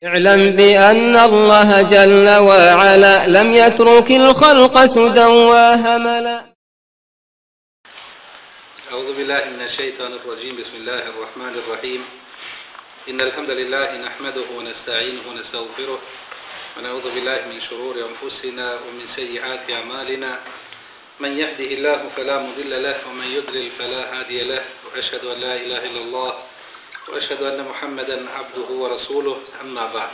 اعلم بأن الله جل وعلا لم يترك الخلق سدى وهملا. أعوذ بالله من الشيطان الرجيم. بسم الله الرحمن الرحيم. إن الحمد لله نحمده ونستعينه ونستغفره ونعوذ بالله من شرور أنفسنا ومن سيئات أعمالنا. من يهده الله فلا مضل له ومن يضلل فلا هادي له. وأشهد أن لا إله إلا الله وأشهد أن محمدا عبده ورسوله أما بعد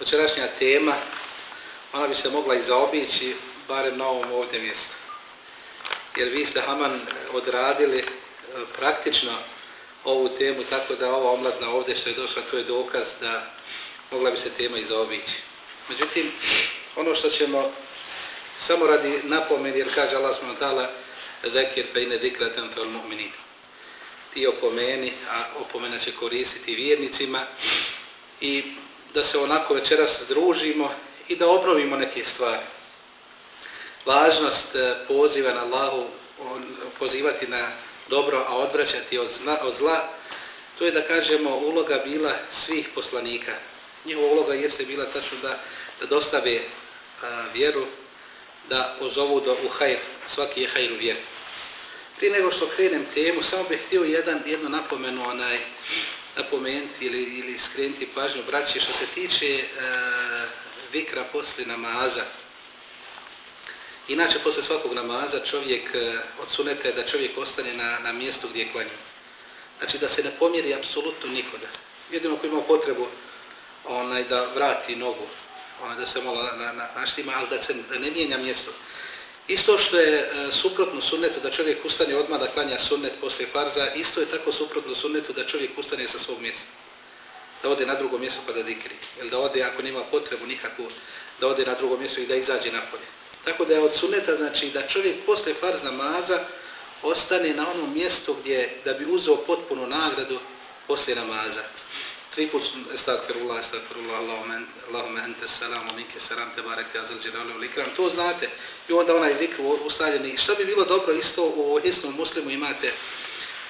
Večerašnja tema, ona bi se mogla i zaobići, barem na ovom ovdje mjestu. Jer vi ste Haman odradili e, praktično ovu temu, tako da ova omladna ovdje što je došla, to je dokaz da mogla bi se tema i zaobići. Međutim, ono što ćemo samo radi napomeni, jer kaže Allah smo tala, Zekir fe ine dikratem fel mu'minin ti opomeni, a opomena će koristiti vjernicima i da se onako večeras družimo i da obnovimo neke stvari. Važnost e, poziva na Allahu, pozivati na dobro, a odvraćati od zla, od zla, to je da kažemo uloga bila svih poslanika. Njihova uloga jeste bila tačno da, da dostave a, vjeru, da pozovu do u hajr, a svaki je hajr u vjeru. Prije nego što krenem temu, samo bih htio jedan, jednu napomenu onaj, napomenuti ili, ili skrenuti pažnju braći što se tiče e, vikra posle namaza. Inače, posle svakog namaza čovjek e, odsunete da čovjek ostane na, na mjestu gdje je klanio. Znači da se ne pomjeri apsolutno nikoda. Jedino ko ima potrebu onaj, da vrati nogu, onaj, da se malo na, na, na, naštima, ali da se da ne mijenja mjesto. Isto što je e, suprotno sunnetu da čovjek ustane odmah da klanja sunnet posle farza, isto je tako suprotno sunnetu da čovjek ustane sa svog mjesta. Da ode na drugo mjesto pa da dikri. Ili da ode ako nema potrebu nikakvu, da ode na drugo mjesto i da izađe napolje. Tako da je od sunneta znači da čovjek posle farz namaza ostane na onom mjestu gdje da bi uzeo potpunu nagradu posle namaza tri put estagfirullah, estagfirullah, Allahumma ente salam, wa minke salam, te barek te azal dželalu likram. To znate. I onda onaj vikr ustaljeni. Što bi bilo dobro isto u hisnom muslimu imate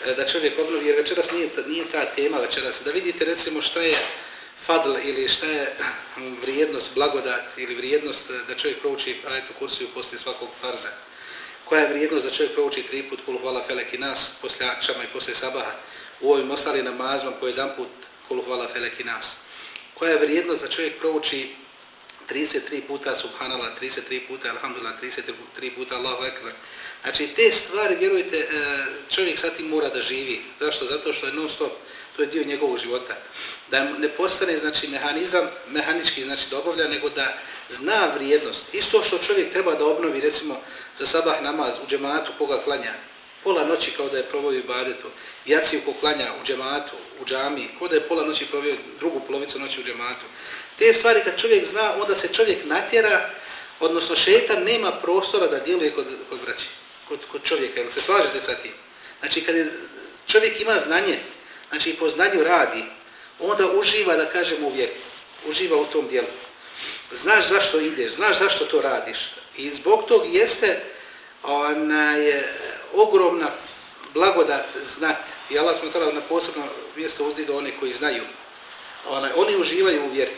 e, da čovjek obnovi, jer večeras nije, nije ta tema večeras. Da vidite recimo šta je fadl ili šta je mm, vrijednost, blagodat ili vrijednost e, da čovjek prouči ajetu kursiju posle svakog farza. Koja je vrijednost da čovjek prouči tri put kul hvala felek i nas posle akšama i posle sabaha u ovim ostalim namazima po jedan put kul hvala feleki nas. Koja je vrijednost da čovjek prouči 33 puta subhanallah, 33 puta alhamdulillah, 33 puta Allahu ekber. Znači te stvari, vjerujte, e, čovjek sad tim mora da živi. Zašto? Zato što je non stop, to je dio njegovog života. Da ne postane znači, mehanizam, mehanički znači dobavlja, nego da zna vrijednost. Isto što čovjek treba da obnovi, recimo, za sabah namaz u džematu koga klanja, pola noći kao da je provoj u badetu, jaciju poklanja u džematu, u džami, ko da je pola noći provio drugu polovicu noći u džematu. Te stvari kad čovjek zna, onda se čovjek natjera, odnosno šetan nema prostora da djeluje kod, kod braći, kod, kod čovjeka, jel se slažete sa tim? Znači kad je, čovjek ima znanje, znači i po znanju radi, onda uživa, da kažemo, u vjeru, uživa u tom dijelu. Znaš zašto ideš, znaš zašto to radiš. I zbog tog jeste ona je ogromna blagodat znati. I Allah smo tada na posebno mjesto uzdigao one koji znaju. Onaj, oni uživaju u vjeri.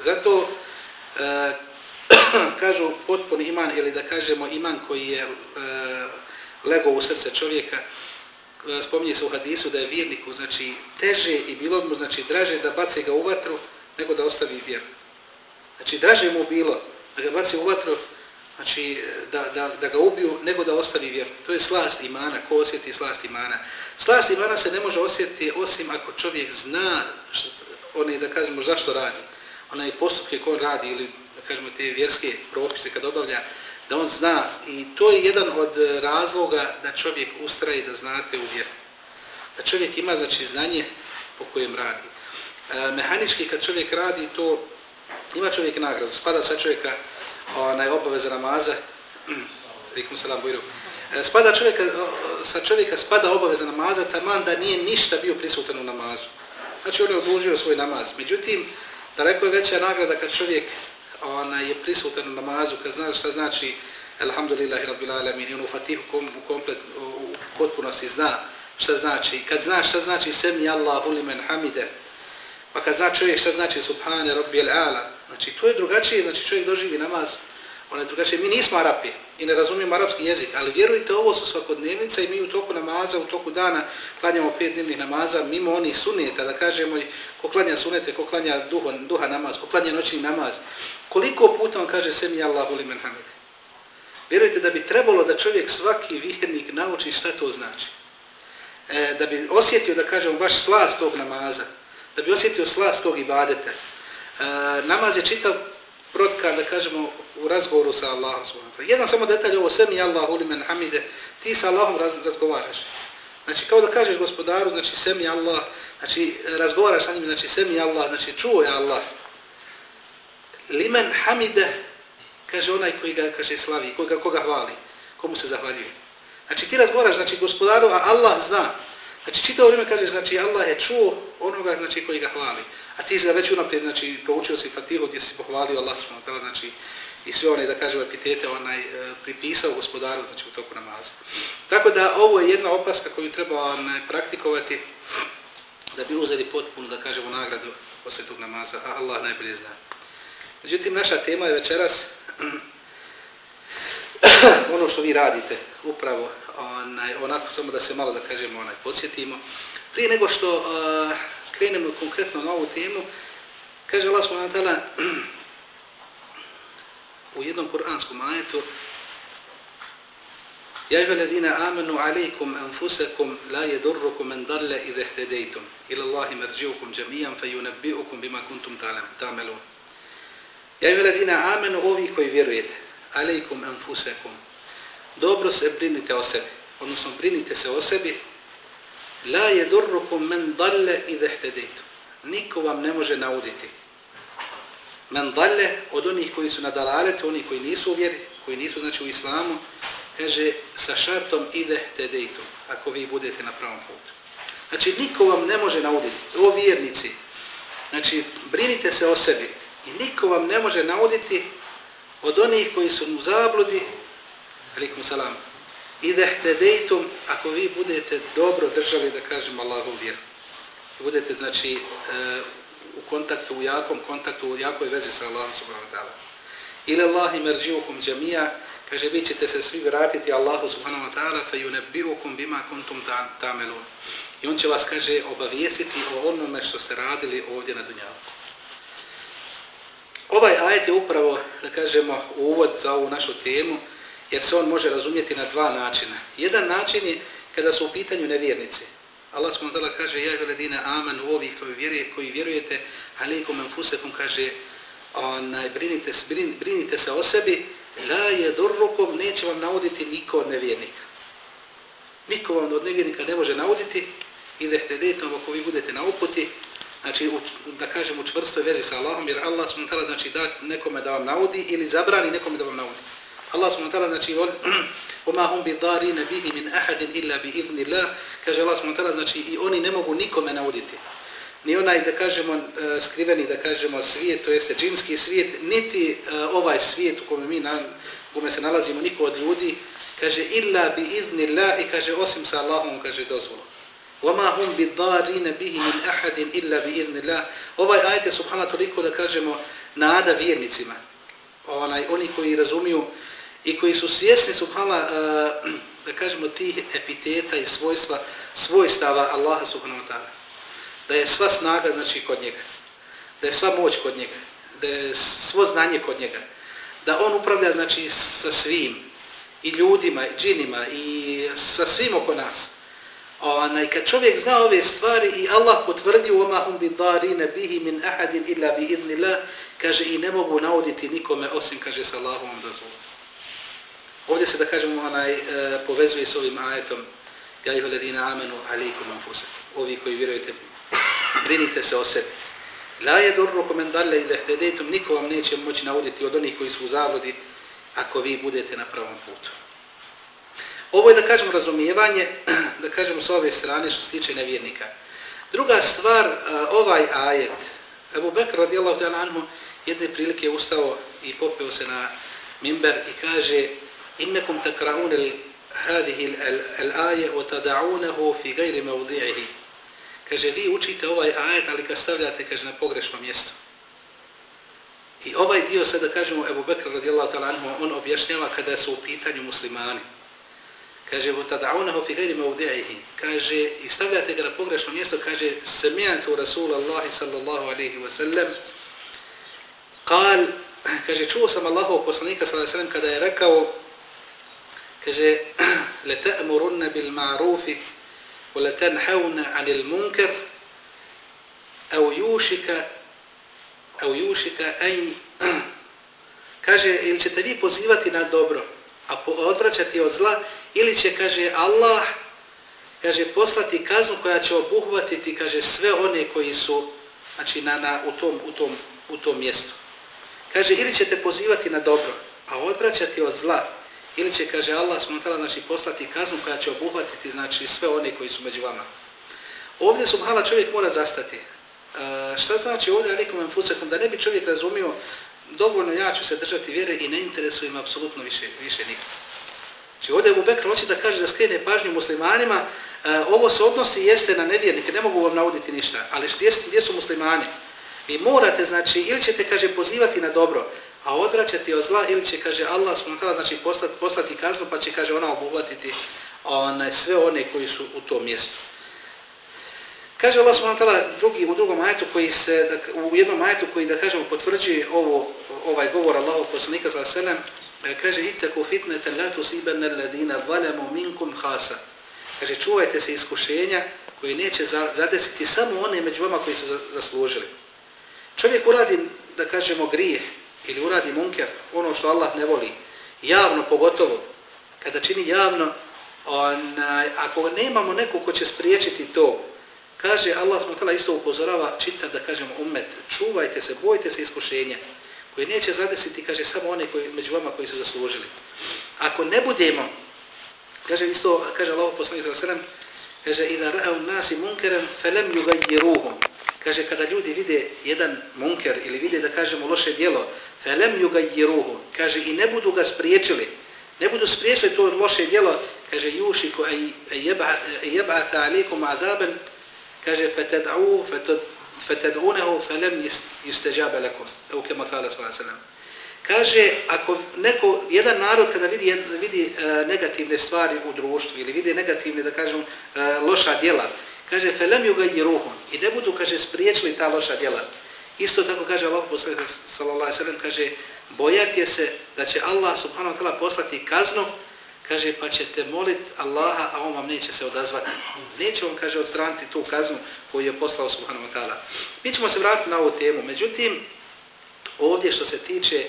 Zato e, kažu potpuni iman ili da kažemo iman koji je e, lego u srce čovjeka. E, spominje se u hadisu da je vjerniku znači, teže i bilo mu znači, draže da baci ga u vatru nego da ostavi vjeru. Znači draže mu bilo da ga baci u vatru znači da, da, da ga ubiju, nego da ostavi vjeru. To je slast imana, ko osjeti slast imana. Slast imana se ne može osjetiti osim ako čovjek zna, one, da kažemo, zašto radi. Onaj postupke ko radi ili, da kažemo, te vjerske propise kad obavlja, da on zna. I to je jedan od razloga da čovjek ustraje da znate u vjeru. Da čovjek ima, znači, znanje po kojem radi. E, mehanički kad čovjek radi, to ima čovjek nagradu. Spada sa čovjeka onaj obaveza namaza, rikum salam bujru, e, spada čovjeka, sa čovjeka spada obaveza namaza, taman da nije ništa bio prisutan u namazu. Znači on je odlužio svoj namaz. Međutim, daleko je veća nagrada kad čovjek ona, je prisutan u namazu, kad zna šta znači Alhamdulillahi Rabbil Alamin, i on u fatihu kom, u komplet, u potpunosti zna šta znači. Kad zna šta znači Semi Allahu limen hamide, pa kad zna čovjek šta znači subhane Rabbil Alamin, znači to je drugačije, znači čovjek doživi namaz, on je drugačije. Mi nismo Arapi i ne razumijemo arapski jezik, ali vjerujte, ovo su svakodnevnica i mi u toku namaza, u toku dana klanjamo pet dnevnih namaza, mimo onih suneta, da kažemo i ko klanja sunete, ko klanja duha, duha namaz, ko klanja noćni namaz. Koliko puta on kaže semi Allahu li menhamide? Vjerujte da bi trebalo da čovjek svaki vjernik nauči šta to znači. E, da bi osjetio, da kažemo, baš slast tog namaza, da bi osjetio slast tog ibadeta. E, namaz je čitav protkan, da kažemo, u razgovoru sa Allahom. Jedan samo detalj ovo, semi Allahu uli men hamide, ti sa Allahom raz, razgovaraš. Znači, kao da kažeš gospodaru, znači, semi Allah, znači, razgovaraš sa njim, znači, semi Allah, znači, čuo je Allah. Limen hamide, kaže onaj koji ga, kaže, slavi, koga, koga hvali, komu se zahvaljuje. Znači, ti razgovaraš, znači, gospodaru, a Allah zna. Znači, čitao vrijeme kažeš, znači, Allah je čuo onoga, znači, koji ga hvali. A ti ga već unaprijed, znači, proučio si Fatihu gdje si pohvalio Allah, znači, i sve one, da kažemo, epitete onaj, e, pripisao gospodaru, znači, u toku namaza. Tako da, ovo je jedna opaska koju treba onaj, praktikovati da bi uzeli potpuno, da kažemo, nagradu posle tog namaza, a Allah najbolje zna. Međutim, naša tema je večeras ono što vi radite, upravo, onaj, onako samo da se malo, da kažemo, onaj, podsjetimo. Prije nego što uh, krenemo konkretno na ovu temu, kaže Allah subhanahu wa ta'ala u jednom kuranskom ajetu Ja iha ladina amanu alaikum anfusakum la yadurrukum man dalla idha ihtadaytum ila Allahi marji'ukum jami'an fayunabbi'ukum bima kuntum ta'malun. Ja iha ladina amanu ovi koji vjerujete alaikum anfusakum dobro se brinite o sebi odnosno brinite se o sebi la yadurrukum men dalla idha ihtadaytum. Niko vam ne može nauditi. Men dalle od onih koji su na dalalet, oni koji nisu u vjeri, koji nisu znači u islamu, kaže sa šartom ide te ako vi budete na pravom putu. Znači niko vam ne može nauditi, o vjernici, znači brinite se o sebi. I niko vam ne može nauditi od onih koji su u zabludi, alikum salam, i da htedejtum, ako vi budete dobro držali, da kažem Allahom vjeru. Budete, znači, e, u kontaktu, u jakom kontaktu, u jakoj vezi sa Allahom subhanahu wa ta'ala. Ile Allahi merđiukum džamija, kaže, vi ćete se svi vratiti Allahu subhanahu wa ta'ala, fe yunebbiukum bima kuntum tamelun. I on će vas, kaže, obavijestiti o onome što ste radili ovdje na dunjavku. Ovaj ajet je upravo, da kažemo, uvod za ovu našu temu, jer se on može razumjeti na dva načina. Jedan način je kada su u pitanju nevjernici. Allah subhanahu wa ta'ala kaže ja veledine amen u ovih koji vjeruje koji vjerujete alejkum anfusakum kaže onaj brinite se brin, brinite se o sebi la yadurrukum neće vam nauditi niko od nevjernika niko vam od nevjernika ne može nauditi i da htedete ako vi budete na uputi znači u, da kažem u čvrstoj vezi sa Allahom jer Allah subhanahu wa ta'ala znači da nekome da vam naudi ili zabrani nekome da vam naudi Allah subhanahu wa ta'ala znači on وما هم بضارين به من احد الا باذن الله kaže Allah subhanahu znači i oni ne mogu nikome nauditi ni onaj da kažemo e, skriveni da kažemo svijet to jeste džinski svijet niti e, ovaj svijet u kome mi na kome se nalazimo niko od ljudi kaže illa bi izni Allah i kaže osim sa Allahom kaže dozvolu وما هم بضارين به من احد الا باذن الله ovaj ajet je subhana toliko da kažemo nada vjernicima onaj oni koji razumiju i koji su svjesni subhala, eh, da kažemo tih epiteta i svojstva svojstava Allaha subhanahu wa ta'ala. Da je sva snaga znači kod njega. Da je sva moć kod njega. Da je svo znanje kod njega. Da on upravlja znači sa svim. I ljudima i džinima i sa svim oko nas. Onaj kad čovjek zna ove stvari i Allah potvrdi u oma hum bidarine bihi min ahadin illa bi idnillah kaže i ne mogu nauditi nikome osim kaže sa Allahom dozvolom Ovdje se da kažemo onaj e, povezuje s ovim ajetom Ja ih ledina amenu alikum anfusa. Ovi koji vjerujete, brinite se o sebi. La je dorru komendale i dehtedetum, niko vam neće moći nauditi od onih koji su u zavrodi ako vi budete na pravom putu. Ovo je da kažemo razumijevanje, da kažemo s ove strane što se tiče nevjernika. Druga stvar, e, ovaj ajet, Ebu Bekr radijallahu ta'ala anhu, jedne prilike ustao i popeo se na mimber i kaže إنكم تقرؤون هذه الآية وتدعونه في غير موضعه. Kaže vi učite ovaj ajet ali ga stavljate kaže na pogrešno mjesto. I ovaj dio sada kažemo Ebu Bekr radijallahu ta'ala anhu on objašnjava kada su u pitanju muslimani. Kaže vo tad'unahu fi ghayri mawdi'ihi. Kaže i stavljate ga na pogrešno mjesto kaže sami'tu rasulallahi sallallahu alayhi wa sallam. Qal kaže čuo sam Allahov poslanika sallallahu alayhi wa sallam kada je rekao kaže la ta'murunna bil ma'ruf wa la tanhauna 'anil munkar aw yushika aw yushika ay kaže ili ćete vi pozivati na dobro a odvraćati od zla ili će kaže Allah kaže poslati kaznu koja će obuhvatiti kaže sve one koji su znači na, na u tom u tom u tom mjestu. Kaže, ili ćete pozivati na dobro, a odvraćati od zla, ili će, kaže Allah, smutala, znači, poslati kaznu koja će obuhvatiti, znači, sve one koji su među vama. Ovdje su čovjek mora zastati. E, šta znači ovdje alikum enfusekom? Da ne bi čovjek razumio, dovoljno ja ću se držati vjere i ne interesuje im apsolutno više, više nikog. Znači ovdje u Bekra hoće da kaže da skrene pažnju muslimanima, e, ovo se odnosi jeste na nevjernike, ne mogu vam navoditi ništa, ali gdje, gdje su muslimani? Vi morate, znači, ili ćete, kaže, pozivati na dobro, a odraćati od zla, ili će, kaže, Allah smutala, znači, poslati, poslati kaznu, pa će, kaže, ona obuhvatiti onaj, sve one koji su u tom mjestu. Kaže Allah subhanahu drugi u drugom ajetu koji se da, u jednom ajetu koji da kažemo potvrđuje ovo ovaj govor Allahov poslanika sallallahu alejhi ve kaže itaku fitnatan la tusibanna alladina zalamu minkum khasa. Kaže čuvajte se iskušenja koji neće zadesiti samo one među vama koji su zaslužili. Čovjek uradi, da kažemo, grije ili uradi munker, ono što Allah ne voli, javno pogotovo, kada čini javno, onaj, ako nemamo neko ko će spriječiti to, kaže Allah smo tala isto upozorava, čita da kažemo umet, čuvajte se, bojte se iskušenja, koji neće zadesiti, kaže, samo one koji, među vama koji su zaslužili. Ako ne budemo, kaže isto, kaže Allah poslanih za sredem, kaže, ida ra'au nasi munkeran, felem yugajjiruhum, kaže kada ljudi vide jedan munker ili vide da kažemo loše djelo felem yugayiruhu kaže i ne budu ga spriječili. Ne budu spriječili to loše djelo kaže yushiku ay yab'ath alaykum azaban kaže fatad'u fatad'unahu felem yustajaba lakum. Au kama qala sallallahu alayhi kaže ako neko jedan narod kada vidi vidi e, negativne stvari u društvu ili vidi negativne da kažemo e, loša djela kaže felem yugayiruhum i ne budu kaže spriječili ta loša djela. Isto tako kaže Allah poslanik sallallahu alejhi ve sellem kaže bojati se da će Allah subhanahu wa taala poslati kaznu kaže pa ćete molit Allaha a on vam neće se odazvati. Neće vam kaže odstraniti tu kaznu koju je poslao subhanahu wa taala. Mi ćemo se vratiti na ovu temu. Međutim ovdje što se tiče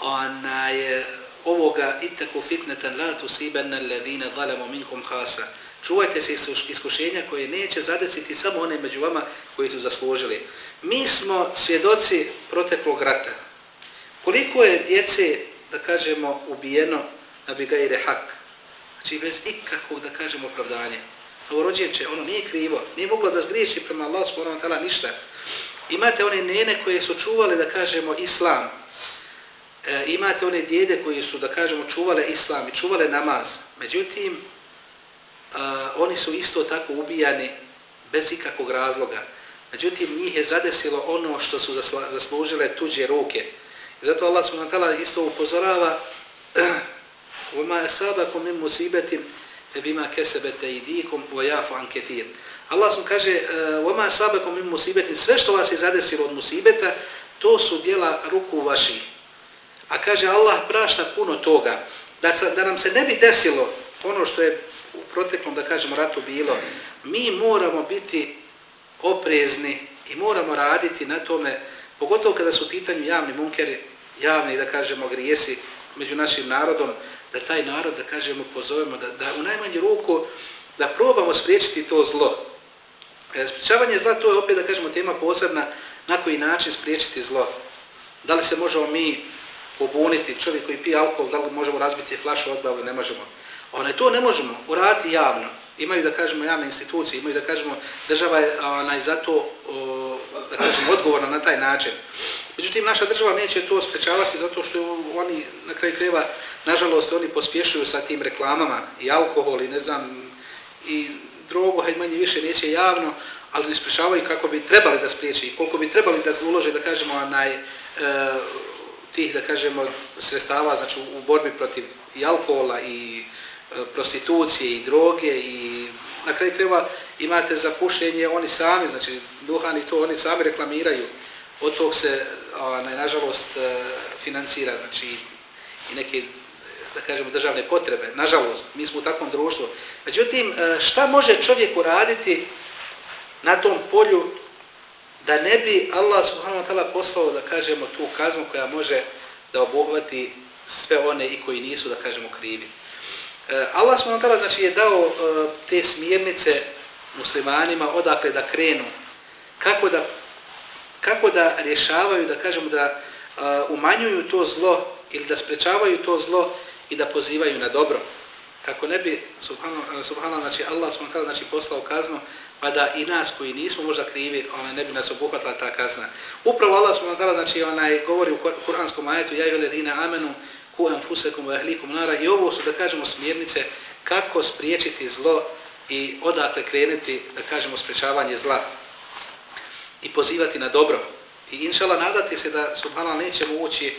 ona je ovoga itaku fitnatan la tusibanna alladhina zalamu minkum khasa. Čuvajte se iskušenja koje neće zadesiti samo one među vama koji su zaslužili. Mi smo svjedoci proteklog rata. Koliko je djece, da kažemo, ubijeno na Bigajire Hak? Znači, bez ikakvog, da kažemo, opravdanja. Novorođenče, ono nije krivo, nije moglo da zgriješi prema Allah, subhanahu ta'ala, ništa. Imate one nene koje su čuvale, da kažemo, islam. E, imate one djede koji su, da kažemo, čuvale islam i čuvale namaz. Međutim, oni su isto tako ubijani bez ikakvog razloga. Međutim, njih je zadesilo ono što su zaslužile tuđe ruke. I zato Allah subhanahu wa ta'ala isto upozorava وَمَا أَسَابَكُمْ مِنْ مُسِيبَةٍ فَبِمَا كَسَبَتَ اِدِيكُمْ وَيَافُ عَنْ كَثِيرٍ Allah sam kaže وَمَا أَسَابَكُمْ مِنْ مُسِيبَةٍ Sve što vas je zadesilo od musibeta, to su dijela ruku vaših. A kaže Allah prašta puno toga. Da, da nam se ne bi desilo ono što je u proteklom, da kažemo, ratu bilo, mi moramo biti oprezni i moramo raditi na tome, pogotovo kada su u pitanju javni munkeri, javni, da kažemo, grijesi među našim narodom, da taj narod, da kažemo, pozovemo, da, da u najmanju ruku, da probamo spriječiti to zlo. E, spriječavanje zla, to je opet, da kažemo, tema posebna, na koji način spriječiti zlo. Da li se možemo mi pobuniti, čovjek koji pije alkohol, da li možemo razbiti flašu od glavu, ne možemo. Onaj, to ne možemo uraditi javno. Imaju da kažemo javne institucije, imaju da kažemo država je onaj, zato da kažemo, odgovorna na taj način. Međutim, naša država neće to sprečavati zato što oni na kraju kreva, nažalost, oni pospješuju sa tim reklamama i alkohol i ne znam, i drogu, hajde manje više neće javno ali ne sprečavaju kako bi trebali da spriječi i koliko bi trebali da ulože, da kažemo, onaj, e, tih, da kažemo, sredstava, znači u, borbi protiv i alkohola i E, prostitucije i droge i na kraju kreva imate za pušenje oni sami, znači duhan i to oni sami reklamiraju. Od tog se, onaj, nažalost, e, financira, znači i neke e, da kažemo, državne potrebe. Nažalost, mi smo u takvom društvu. Međutim, šta može čovjek uraditi na tom polju da ne bi Allah subhanahu wa ta'ala poslao, da kažemo, tu kaznu koja može da obuhvati sve one i koji nisu, da kažemo, krivi. E, Allah subhanahu tada ta'ala znači, je dao e, te smjernice muslimanima odakle da krenu, kako da, kako da rješavaju, da kažemo, da e, umanjuju to zlo ili da sprečavaju to zlo i da pozivaju na dobro. Kako ne bi, subhanallah, subhanallah znači Allah subhanallah, znači poslao kaznu, pa da i nas koji nismo možda krivi, ona ne bi nas obuhvatila ta kazna. Upravo Allah subhanallah, znači onaj govori u kuranskom ajetu, ja i veledine amenu, ku enfusekum wa ahlikum nara, i ovo su, da kažemo, smjernice kako spriječiti zlo i odakle krenuti, da kažemo, sprečavanje zla i pozivati na dobro. I inšala nadati se da, subhanallah, nećemo ući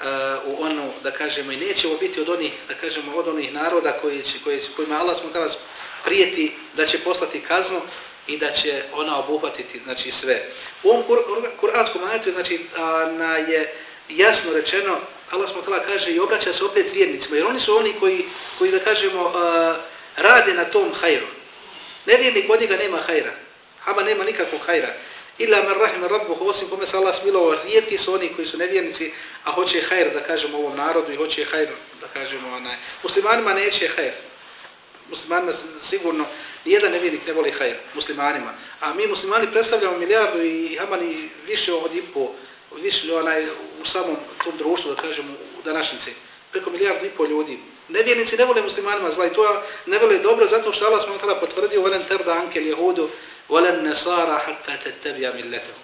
uh, u onu, da kažemo, i nećemo biti od onih, da kažemo, od onih naroda koji će, koji, kojima Allah smo talas prijeti da će poslati kaznu i da će ona obuhvatiti, znači, sve. U ovom kur, kuranskom ajetu, znači, a, na je jasno rečeno, Allah smo tala kaže i obraća se opet vjernicima, jer oni su oni koji, koji da kažemo, uh, rade na tom hajru. Nevjernik od njega nema hajra. Hama nema nikakvog hajra Ila man rahim rabbuhu osim kome se Allah smilovao rijetki su oni koji su nevjernici a hoće hajr da kažemo ovom narodu i hoće hajr da kažemo onaj muslimanima neće hajr muslimanima sigurno nijedan nevjernik ne voli hajr muslimanima a mi muslimani predstavljamo milijardu i hamani više od i po više onaj u samom tom društvu da kažemo u današnjice, preko milijardu i pol ljudi nevjernici ne vole muslimanima zla i to ne vole dobro zato što Allah smo tada potvrdio velen terda ankel jehudu volen nesara hatta tetebija milletom.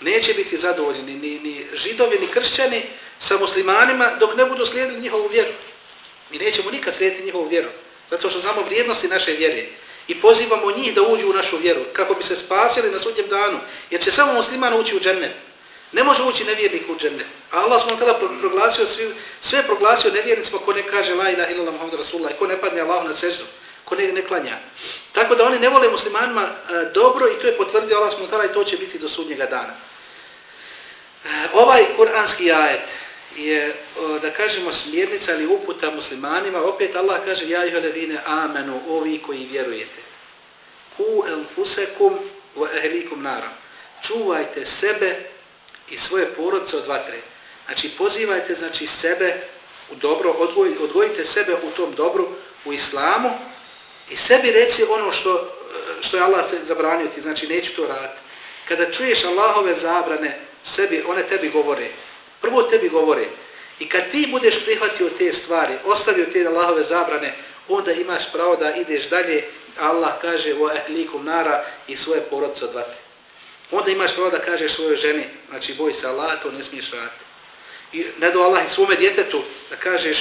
Neće biti zadovoljni ni, ni židovi, ni kršćani sa muslimanima dok ne budu slijedili njihovu vjeru. Mi nećemo nikad slijediti njihovu vjeru. Zato što znamo vrijednosti naše vjere. I pozivamo njih da uđu u našu vjeru. Kako bi se spasili na sudnjem danu. Jer će samo musliman ući u džennet. Ne može ući nevjernik u džennet. A Allah smo tada proglasio, svi, sve proglasio nevjernicima ko ne kaže la ilaha illallah muhammad rasulullah i ko ne padne Allah na seždu ko ne, ne klanja. Tako da oni ne vole muslimanima e, dobro i to je potvrdio Allah smutala i to će biti do sudnjega dana. E, ovaj kuranski ajet je, o, da kažemo, smjernica ili uputa muslimanima. Opet Allah kaže, ja ih ledine amenu, ovi koji vjerujete. Ku enfusekum wa ehlikum naram. Čuvajte sebe i svoje porodce od vatre. Znači, pozivajte znači, sebe u dobro, odgoj, odgojite sebe u tom dobru, u islamu, I sebi reci ono što, što je Allah zabranio ti, znači neću to raditi. Kada čuješ Allahove zabrane, sebi, one tebi govore. Prvo tebi govore. I kad ti budeš prihvatio te stvari, ostavio te Allahove zabrane, onda imaš pravo da ideš dalje. Allah kaže o ehlikum nara i svoje porodce od vatre. Onda imaš pravo da kažeš svojoj ženi, znači boj se Allah, to ne smiješ raditi. I ne do Allah i svome djetetu da kažeš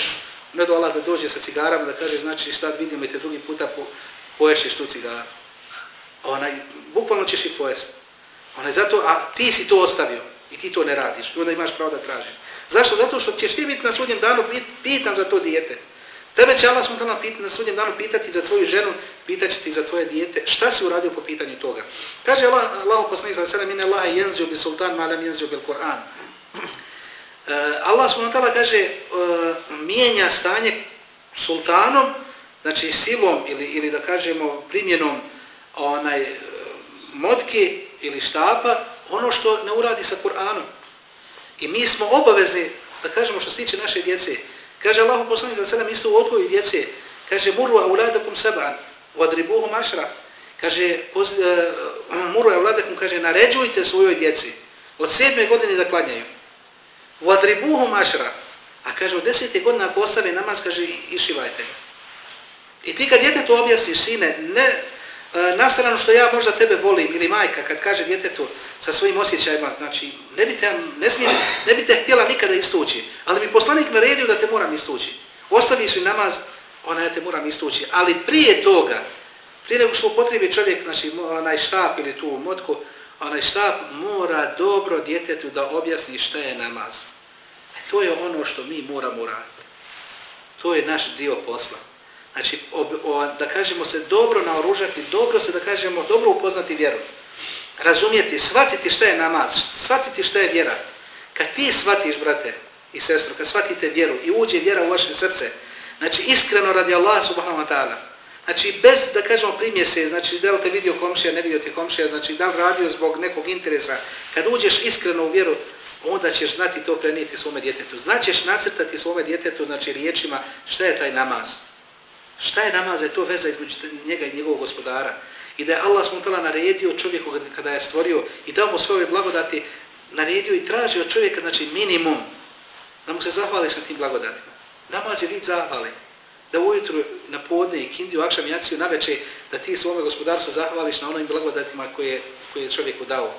ne do Allah da dođe sa cigarama da kaže znači šta vidimo i te drugi puta po, poješiš tu cigaru. Ona, bukvalno ćeš i pojesti. Ona, zato, a ti si to ostavio i ti to ne radiš i onda imaš pravo da tražiš. Zašto? Zato što ćeš ti biti na sudnjem danu pitan za to dijete. Tebe će Allah smo na sudnjem danu pitati za tvoju ženu, pitat će ti za tvoje dijete. Šta si uradio po pitanju toga? Kaže Allah, Allah poslanih za sada, mine Allah jenzio bi sultan, malem jenzio bil Kur'an. Uh, eh, Allah subhanahu wa kaže uh, mijenja stanje sultanom, znači silom ili ili da kažemo primjenom onaj eh, motke ili štapa, ono što ne uradi sa Kur'anom. I mi smo obavezni da kažemo što se tiče naše djece. Kaže Allah poslanik sallallahu alejhi isto u odgoju djece. Kaže muru auladakum sab'an wadribuhum ashra. Kaže poz, e, uh, muru auladakum kaže naređujte svojoj djeci od sedme godine da klanjaju. Wadribuhum ashra. A kaže, od 10. godine ako ostave namaz, kaže, išivajte ga. I ti kad djetetu objasniš, sine, ne uh, na stranu što ja možda tebe volim, ili majka, kad kaže djetetu sa svojim osjećajima, znači, ne bi te, ne smijem, ne bi te htjela nikada istući, ali mi poslanik naredio da te moram istući. Ostaviš li namaz, ona ja te moram istući. Ali prije toga, Prije nego što upotrebi čovjek, znači, onaj štap ili tu motku, onaj štap mora dobro djetetu da objasni šta je namaz. E to je ono što mi moramo raditi. To je naš dio posla. Znači, ob, o, da kažemo se dobro naoružati, dobro se da kažemo, dobro upoznati vjeru razumjeti, shvatiti šta je namaz, shvatiti šta je vjera. Kad ti shvatiš, brate i sestro, kad shvatite vjeru i uđe vjera u vaše srce, znači iskreno radi Allah subhanahu wa ta'ala, znači bez da kažemo primjese, znači da li te vidio komšija, ne vidio ti komšija, znači da li radio zbog nekog interesa, kad uđeš iskreno u vjeru, onda ćeš znati to prenijeti svome djetetu. Znaćeš nacrtati svome djetetu, znači riječima, šta je taj namaz. Šta je namaz? Je to veza između njega i njegovog gospodara. I da je Allah smutala naredio čovjeku kada je stvorio i dao mu svoje blagodati, naredio i traži od čovjeka, znači minimum, da mu se zahvališ na tim blagodatima. Namaz je vid zahvali. Da ujutru na podne i kindiju, akšam jaciju na večer, da ti svome gospodarstvu zahvališ na onim blagodatima koje, koje je čovjeku dao.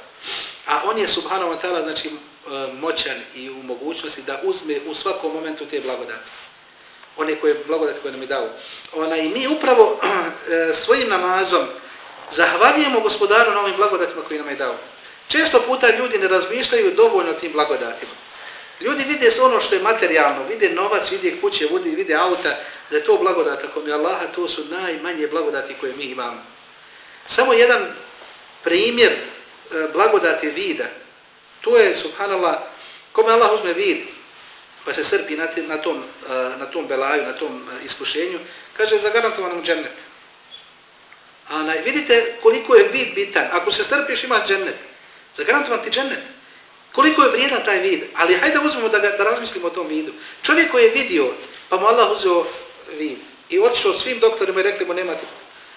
A on je subhanahu wa ta'ala znači, moćan i u mogućnosti da uzme u svakom momentu te blagodati one koje blagodati koje nam je dao. Ona, I mi upravo e, svojim namazom zahvaljujemo gospodaru na ovim blagodatima koji nam je dao. Često puta ljudi ne razmišljaju dovoljno o tim blagodatima. Ljudi vide ono što je materijalno, vide novac, vide kuće, vide, vide auta, da je to blagodat, ako mi Allaha, to su najmanje blagodati koje mi imamo. Samo jedan primjer e, blagodati vida, to je, subhanallah, kome Allah uzme vid, pa se srpi na, na, tom, e, na tom belaju, na tom e, iskušenju, kaže zagarantovan džennetu. džennet. Ana, vidite koliko je vid bitan. Ako se strpiš ima džennet. Zagarantovan ti džennet. Koliko je vrijedan taj vid. Ali hajde uzmemo da, ga, da razmislimo o tom vidu. Čovjek koji je vidio, pa mu Allah uzeo vid. I otišao svim doktorima i rekli mu nemate,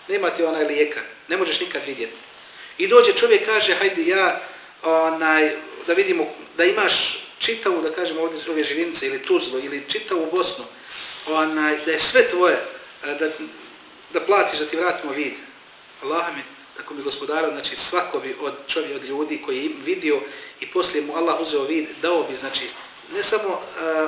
nemate onaj lijeka. Ne možeš nikad vidjeti. I dođe čovjek kaže hajde ja onaj, da vidimo da imaš čitavu, da kažemo ovdje ove živinice ili Tuzlo ili čitavu Bosnu, onaj, da je sve tvoje, da, da platiš, da ti vratimo vid. Allah mi, tako mi gospodara, znači svako bi od čovjek, od ljudi koji je vidio i poslije mu Allah uzeo vid, dao bi, znači, ne samo uh,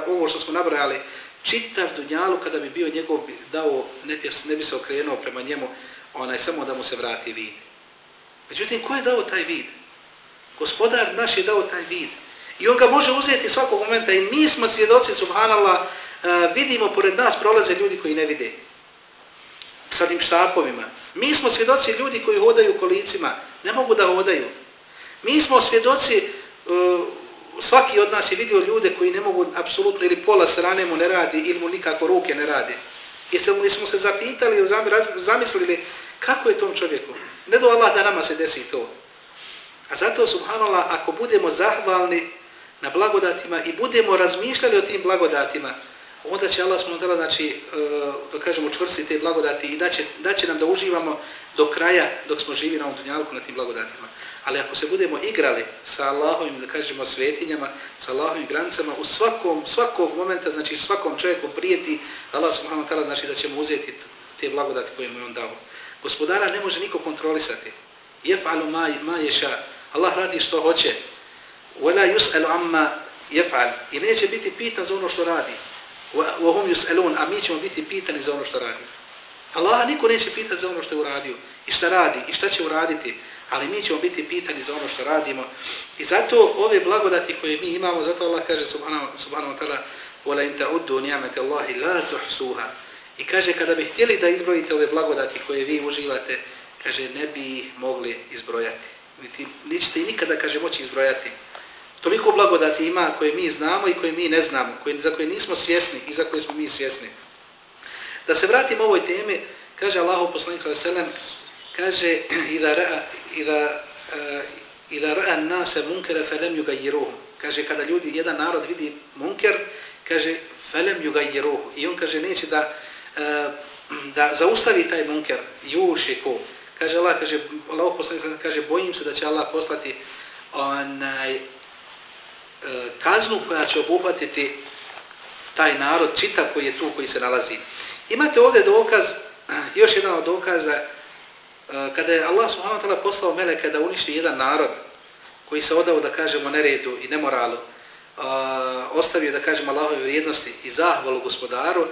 ovo što smo nabrali, čitav dunjalu kada bi bio njegov dao, ne bi, ne bi se okrenuo prema njemu, onaj, samo da mu se vrati vid. Međutim, ko je dao taj vid? Gospodar naš je dao taj vid. I on ga može uzeti svakog momenta i mi smo svjedoci, subhanallah, uh, vidimo pored nas prolaze ljudi koji ne vide. Sa tim štapovima. Mi smo svjedoci ljudi koji hodaju kolicima, ne mogu da hodaju. Mi smo svjedoci, e, svaki od nas je vidio ljude koji ne mogu apsolutno ili pola strane mu ne radi ili mu nikako ruke ne radi. Jeste li smo se zapitali ili zamislili kako je tom čovjeku? Ne do Allah da nama se desi to. A zato, subhanallah, ako budemo zahvalni na blagodatima i budemo razmišljali o tim blagodatima, onda će Allah smo dala, znači, e, da kažemo, čvrsti te blagodati i da će, da će nam da uživamo do kraja dok smo živi na ovom dunjalku na tim blagodatima. Ali ako se budemo igrali sa Allahovim, da kažemo, svetinjama, sa Allahovim granicama, u svakom, svakog momenta, znači svakom čovjeku prijeti, Allah smo nam znači, da ćemo uzeti te blagodati koje mu je on dao. Gospodara ne može niko kontrolisati. Jef'alu ma, ma ješa. Allah radi što hoće. Vela yus'alu amma jef'al. I neće biti pitan za ono što radi. وهم يسألون a mi ćemo biti pitani za ono što radi Allah niko neće pitati za ono što je uradio i šta radi i šta će uraditi ali mi ćemo biti pitani za ono što radimo i zato ove blagodati koje mi imamo zato Allah kaže subhanahu, subhanahu wa ta'ala وَلَا إِنْ تَعُدُّوا نِعْمَةَ اللَّهِ لَا تُحْسُوهَا i kaže kada bi htjeli da izbrojite ove blagodati koje vi uživate kaže ne bi mogli izbrojati niti, nećete i nikada kaže moći izbrojati toliko blagodati ima koje mi znamo i koje mi ne znamo, koje, za koje nismo svjesni i za koje smo mi svjesni. Da se vratimo ovoj temi, kaže Allahu poslanik sallallahu alejhi ve sellem, kaže ila ila ila uh, ida ra'a eh, an-nas munkara falam yughayyiruhu. Kaže kada ljudi jedan narod vidi munker, kaže falam yughayyiruhu. I on kaže neće da eh, da zaustavi taj munker yushiku. Kaže Allah, kaže Allahu poslanik kaže bojim se da će Allah poslati onaj kaznu koja će obuhvatiti taj narod, čita koji je tu, koji se nalazi. Imate ovdje dokaz, još jedan od dokaza, e, kada je Allah subhanahu wa ta'ala poslao meleke da uništi jedan narod koji se odao, da kažemo, neredu i nemoralu, e, ostavio, da kažemo, Allahove vrijednosti i zahvalu gospodaru,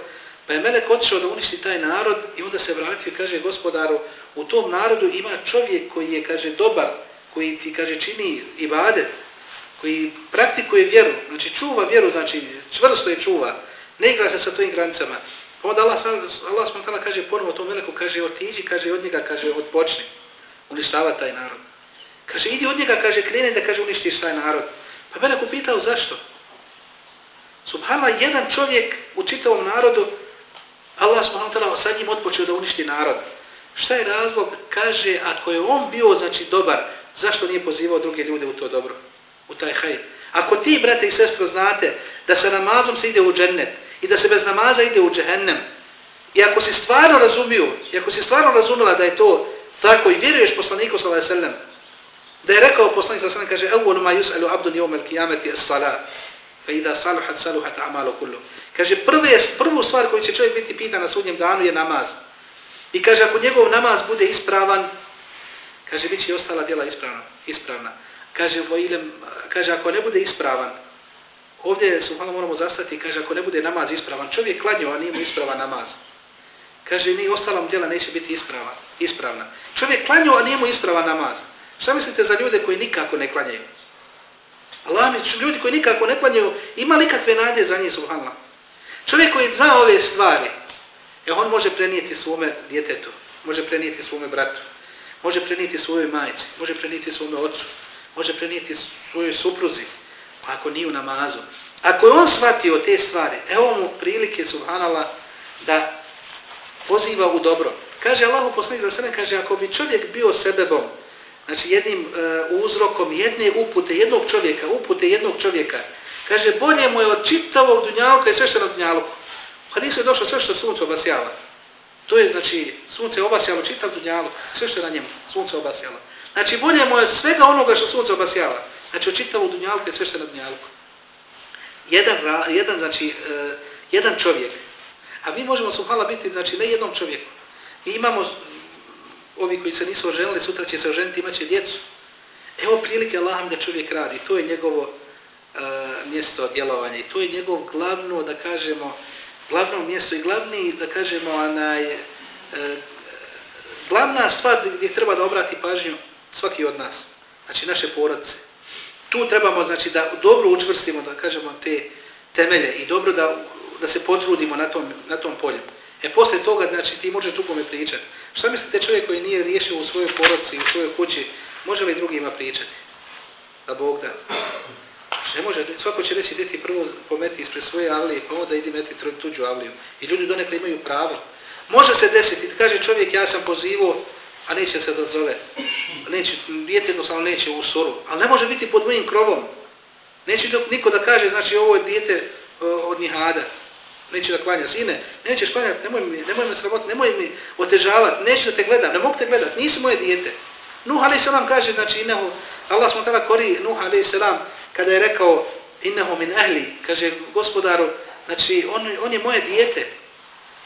Pa je Melek otišao da uništi taj narod i onda se vratio i kaže gospodaru, u tom narodu ima čovjek koji je, kaže, dobar, koji ti, kaže, čini ibadet, koji praktikuje vjeru, znači čuva vjeru, znači čvrsto je čuva, ne igra se sa tvojim granicama. Pa onda Allah, Allah s.w.t. kaže ponovo tom veliku, kaže, otiđi, kaže, od njega, kaže, odpočni, uništava taj narod. Kaže, idi od njega, kaže, kreni da, kaže, uništiš taj narod. Pa Melek upitao zašto? Subhala, jedan čovjek u čitavom narodu, Allah subhanahu sa njim odpočeo da uništi narod. Šta je razlog? Kaže, ako je on bio, znači, dobar, zašto nije pozivao druge ljude u to dobro? U taj hajr. Ako ti, brate i sestro, znate da sa namazom se ide u džennet i da se bez namaza ide u džehennem, i ako si stvarno razumio, i ako si stvarno razumila da je to tako i vjeruješ poslaniku sallallahu alejhi ve sellem da je rekao poslanik sallallahu alejhi ve sellem kaže, ma yus'alu abdun yawm al-qiyamati as-salat, fa idha salahat salahat a'malu kullu. Kaže, prve, prvu stvar koju će čovjek biti pitan na sudnjem danu je namaz. I kaže, ako njegov namaz bude ispravan, kaže, bit će i ostala djela ispravna. ispravna. Kaže, vojilem, kaže, ako ne bude ispravan, ovdje su moramo zastati, kaže, ako ne bude namaz ispravan, čovjek klanio, a nije mu ispravan namaz. Kaže, ni ostalom djela neće biti isprava, ispravna. Čovjek klanio, a nije mu ispravan namaz. Šta mislite za ljude koji nikako ne klanjaju? Allah mi, ljudi koji nikako ne klanjaju, ima likakve nadje za njih, subhanallah. Čovjek koji zna ove stvari, e, on može prenijeti svome djetetu, može prenijeti svome bratu, može prenijeti svojoj majici, može prenijeti svome ocu, može prenijeti svojoj supruzi, pa ako nije u namazu. Ako je on shvatio te stvari, e, evo mu prilike, subhanallah, da poziva u dobro. Kaže Allah u da za sene, kaže, ako bi čovjek bio sebebom, znači jednim uh, uzrokom jedne upute, jednog čovjeka, upute jednog čovjeka, Kaže, bolje mu je od čitavog dunjalka i sve što je na dunjalku. Kad pa je došlo sve što sunce obasjava. To je, znači, sunce obasjalo čitav dunjalku, sve što je na njemu, sunce obasjalo. Znači, bolje mu je svega onoga što sunce obasjava. Znači, od čitavog dunjalka i sve što je na dunjalku. Jedan, jedan, znači, uh, jedan čovjek. A mi možemo, subhala, biti, znači, ne jednom čovjeku. I imamo, ovi koji se nisu oženili, sutra će se oženiti, imat će djecu. Evo prilike Allahom da čovjek radi. To je njegovo e, mjesto djelovanja i to je njegov glavno, da kažemo, glavno mjesto i glavni, da kažemo, onaj, uh, glavna stvar gdje treba da obrati pažnju svaki od nas, znači naše porodice. Tu trebamo, znači, da dobro učvrstimo, da kažemo, te temelje i dobro da, da se potrudimo na tom, na tom polju. E, posle toga, znači, ti možeš drugome pričati. Šta mislite čovjek koji nije riješio u svojoj porodci, u svojoj kući, može li drugima pričati? Da Bog da. Znači, ne može, svako će reći, deti prvo pometi ispred svoje avlije, pa onda idi meti tuđu avliju. I ljudi donekle imaju pravo. Može se desiti, kaže čovjek, ja sam pozivao a neće se da zove. Neće, dijete jednostavno neće u soru. Ali ne može biti pod mojim krovom. Neće niko da kaže, znači ovo je dijete e, od njihada. Neće da klanja. Sine, nećeš klanjati, nemoj mi, nemoj me sramot, nemoj mi otežavati, neću da te gledam, ne mogu te gledat, nisi moje dijete. Nuh a.s. kaže, znači, nehu, Allah smo tada kori Nuh a.s kada je rekao innehu min ahli, kaže gospodaru, znači on, on je moje dijete.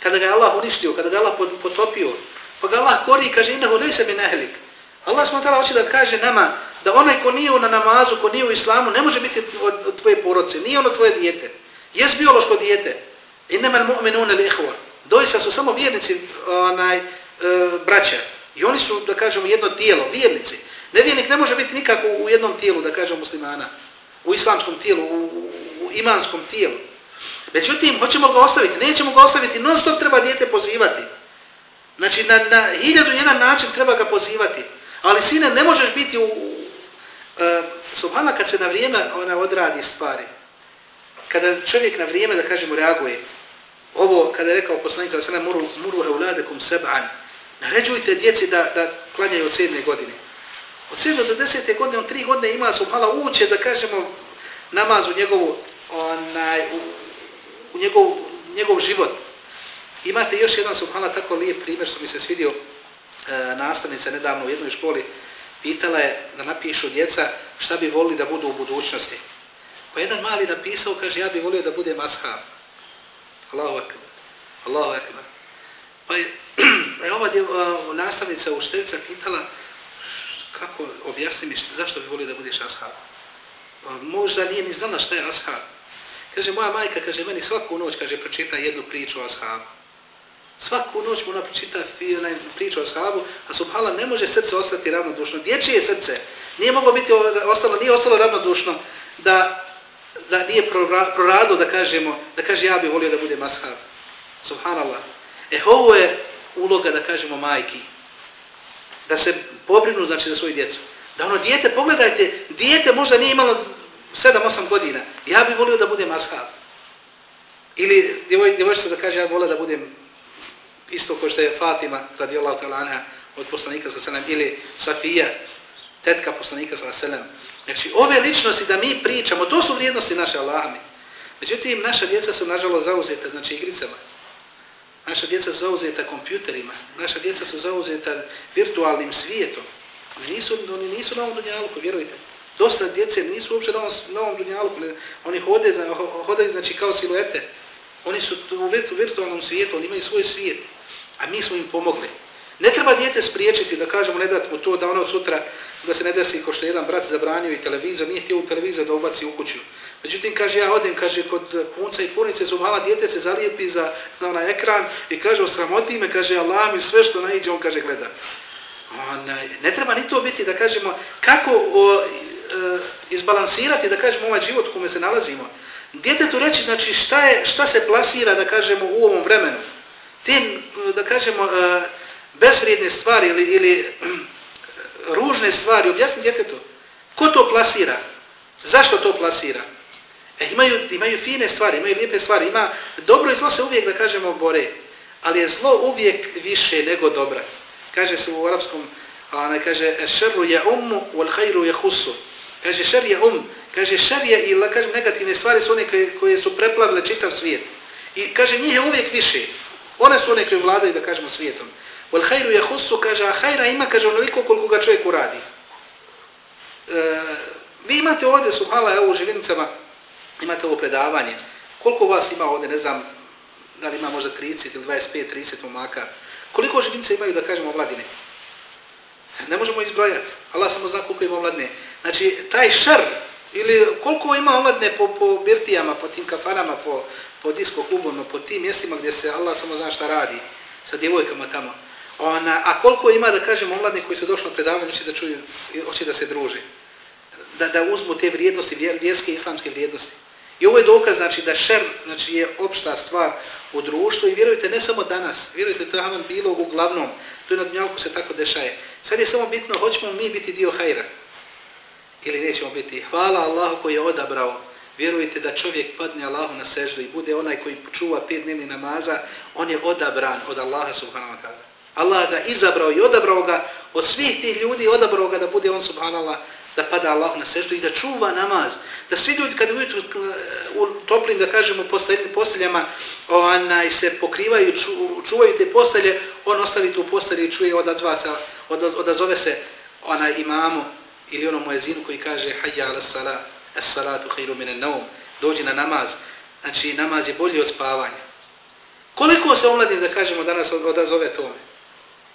Kada ga Allah uništio, kada ga Allah potopio, pa ga Allah kori i kaže innehu lejse min ahlik. Allah smo hoće da kaže nama da onaj ko nije na namazu, ko nije u islamu, ne može biti od, tvoje porodce, nije ono tvoje dijete. Jes biološko dijete. Inneman mu'minun li ihva. Doista su samo vjernici onaj, e, braća. I oni su, da kažemo, jedno tijelo, vjernici. Nevjernik ne može biti nikako u jednom tijelu, da kažemo muslimana u islamskom tijelu, u, u imanskom tijelu. Međutim, hoćemo ga ostaviti, nećemo ga ostaviti, non stop treba dijete pozivati. Znači, na, na hiljadu jedan način treba ga pozivati. Ali, sine, ne možeš biti u... E, uh, Subhana, kad se na vrijeme ona odradi stvari, kada čovjek na vrijeme, da kažemo, reaguje, ovo, kada je rekao poslanik, da se ne muru, muru euladekum seb'an, naređujte djeci da, da klanjaju od sedme godine. Od sedme do 10. godine, on tri godine ima Subhana, malo uče, da kažemo, namaz u njegovu, onaj, u, u njegov, njegov život. Imate još jedan subhala tako lijep primjer što mi se svidio e, nastavnica nedavno u jednoj školi. Pitala je da napišu djeca šta bi volili da budu u budućnosti. Pa jedan mali napisao, kaže, ja bih volio da budem ashab. Allahu akbar. Allahu akbar. Pa je, pa je ova djev, nastavnica u štedica pitala, kako objasni mi zašto bi volio da budeš ashab? Pa možda nije ni znala šta je ashab. Kaže, moja majka, kaže, meni svaku noć, kaže, pročita jednu priču o ashabu. Svaku noć mu ona pročita priču o shabu, a subhala ne može srce ostati ravnodušno. Dječije srce nije moglo biti ostalo, nije ostalo ravnodušno da, da nije prorado da kažemo, da kaže ja bih volio da bude mashab. Subhanallah. E, ovo je uloga, da kažemo, majki. Da se pobrinu, znači, za svoju djecu. Da ono dijete, pogledajte, dijete možda nije imalo 7-8 godina. Ja bih volio da budem mashab. Ili djevoj, djevojčica da kaže ja volio da budem isto ko što je Fatima radijallahu ta'ala od poslanika sa selam ili Safija, tetka poslanika sa selam. Znači ove ličnosti da mi pričamo, to su vrijednosti naše Allahami. Međutim, naša djeca su nažalost zauzeta, znači igricama. Naša djeca su zauzeta kompjuterima. Naša djeca su zauzeta virtualnim svijetom. Oni nisu, oni nisu na ovom dunjalku, vjerujte. Dosta djece nisu uopće na ovom, na ovom dunjalku. Oni hode, hodaju znači kao siluete. Oni su u virtualnom svijetu, oni imaju svoj svijet. A mi smo im pomogli. Ne treba dijete spriječiti da kažemo ne dati mu to da ono sutra da se ne desi ko što jedan brat zabranio i televizor, nije htio u televizor da ubaci u kuću. Međutim, kaže, ja odem, kaže, kod punca i punice, zubala, djete se zalijepi za, za onaj ekran i kaže, osramoti me, kaže, Allah mi sve što naiđe, on kaže, gleda. Onaj, ne treba ni to biti da kažemo kako o, e, izbalansirati, da kažemo ovaj život u kome se nalazimo. Djetetu reći, znači, šta, je, šta se plasira, da kažemo, u ovom vremenu te, da kažemo, e, bezvrijedne stvari ili, ili e, ružne stvari, objasni djetetu. Ko to plasira? Zašto to plasira? E, imaju, imaju fine stvari, imaju lijepe stvari. Ima, dobro i zlo se uvijek, da kažemo, bore. Ali je zlo uvijek više nego dobra. Kaže se u arapskom, a ne kaže, e, šerru je ummu, wal hajru je husu. Kaže, šer je um. Kaže, šer je, ili kažem, negativne stvari su one koje, koje su preplavile čitav svijet. I kaže, njih je uvijek više. One su one koje vladaju, da kažemo, svijetom. Wal khairu yakhussu kaže, a hajra ima, kaže, onoliko koliko ga čovjek uradi. E, vi imate ovdje, subhala, evo u živinicama, imate ovo predavanje. Koliko vas ima ovdje, ne znam, da li ima možda 30 ili 25, 30 momaka. Koliko živinice imaju, da kažemo, vladine? Ne možemo izbrojati. Allah samo zna koliko ima vladne. Znači, taj šar, ili koliko ima omladne po, po birtijama, po tim kafanama, po, po disko klubama, po tim mjestima gdje se Allah samo zna šta radi sa djevojkama tamo. Ona, a koliko ima, da kažem, omladni koji su došli na predavanje, hoće da čuju, hoće da se druže. Da, da uzmu te vrijednosti, vjerske i islamske vrijednosti. I ovo je dokaz, znači, da šer znači, je opšta stvar u društvu i vjerujte, ne samo danas, vjerujte, to je haman bilo uglavnom, to je na dnjavku se tako dešaje. Sad je samo bitno, hoćemo mi biti dio hajra ili nećemo biti. Hvala Allahu koji je odabrao Vjerujte da čovjek padne Allahu na seždu i bude onaj koji čuva pet dnevni namaza, on je odabran od Allaha subhanahu wa ta'ala. Allah ga izabrao i odabrao ga od svih tih ljudi, odabrao ga da bude on subhanallah, da pada Allahu na seždu i da čuva namaz. Da svi ljudi kad ujutru u toplim, da kažemo, posteljama onaj, se pokrivaju, ču, čuvaju te postelje, on ostavi tu postelje i čuje odazva se, odazove se onaj imamu ili onom muezinu koji kaže hajja ala salat Es-salatu khayrun min an-nawm. Dođi na namaz. Znači namaz je bolji od spavanja. Koliko se omladin da kažemo danas odazove tome?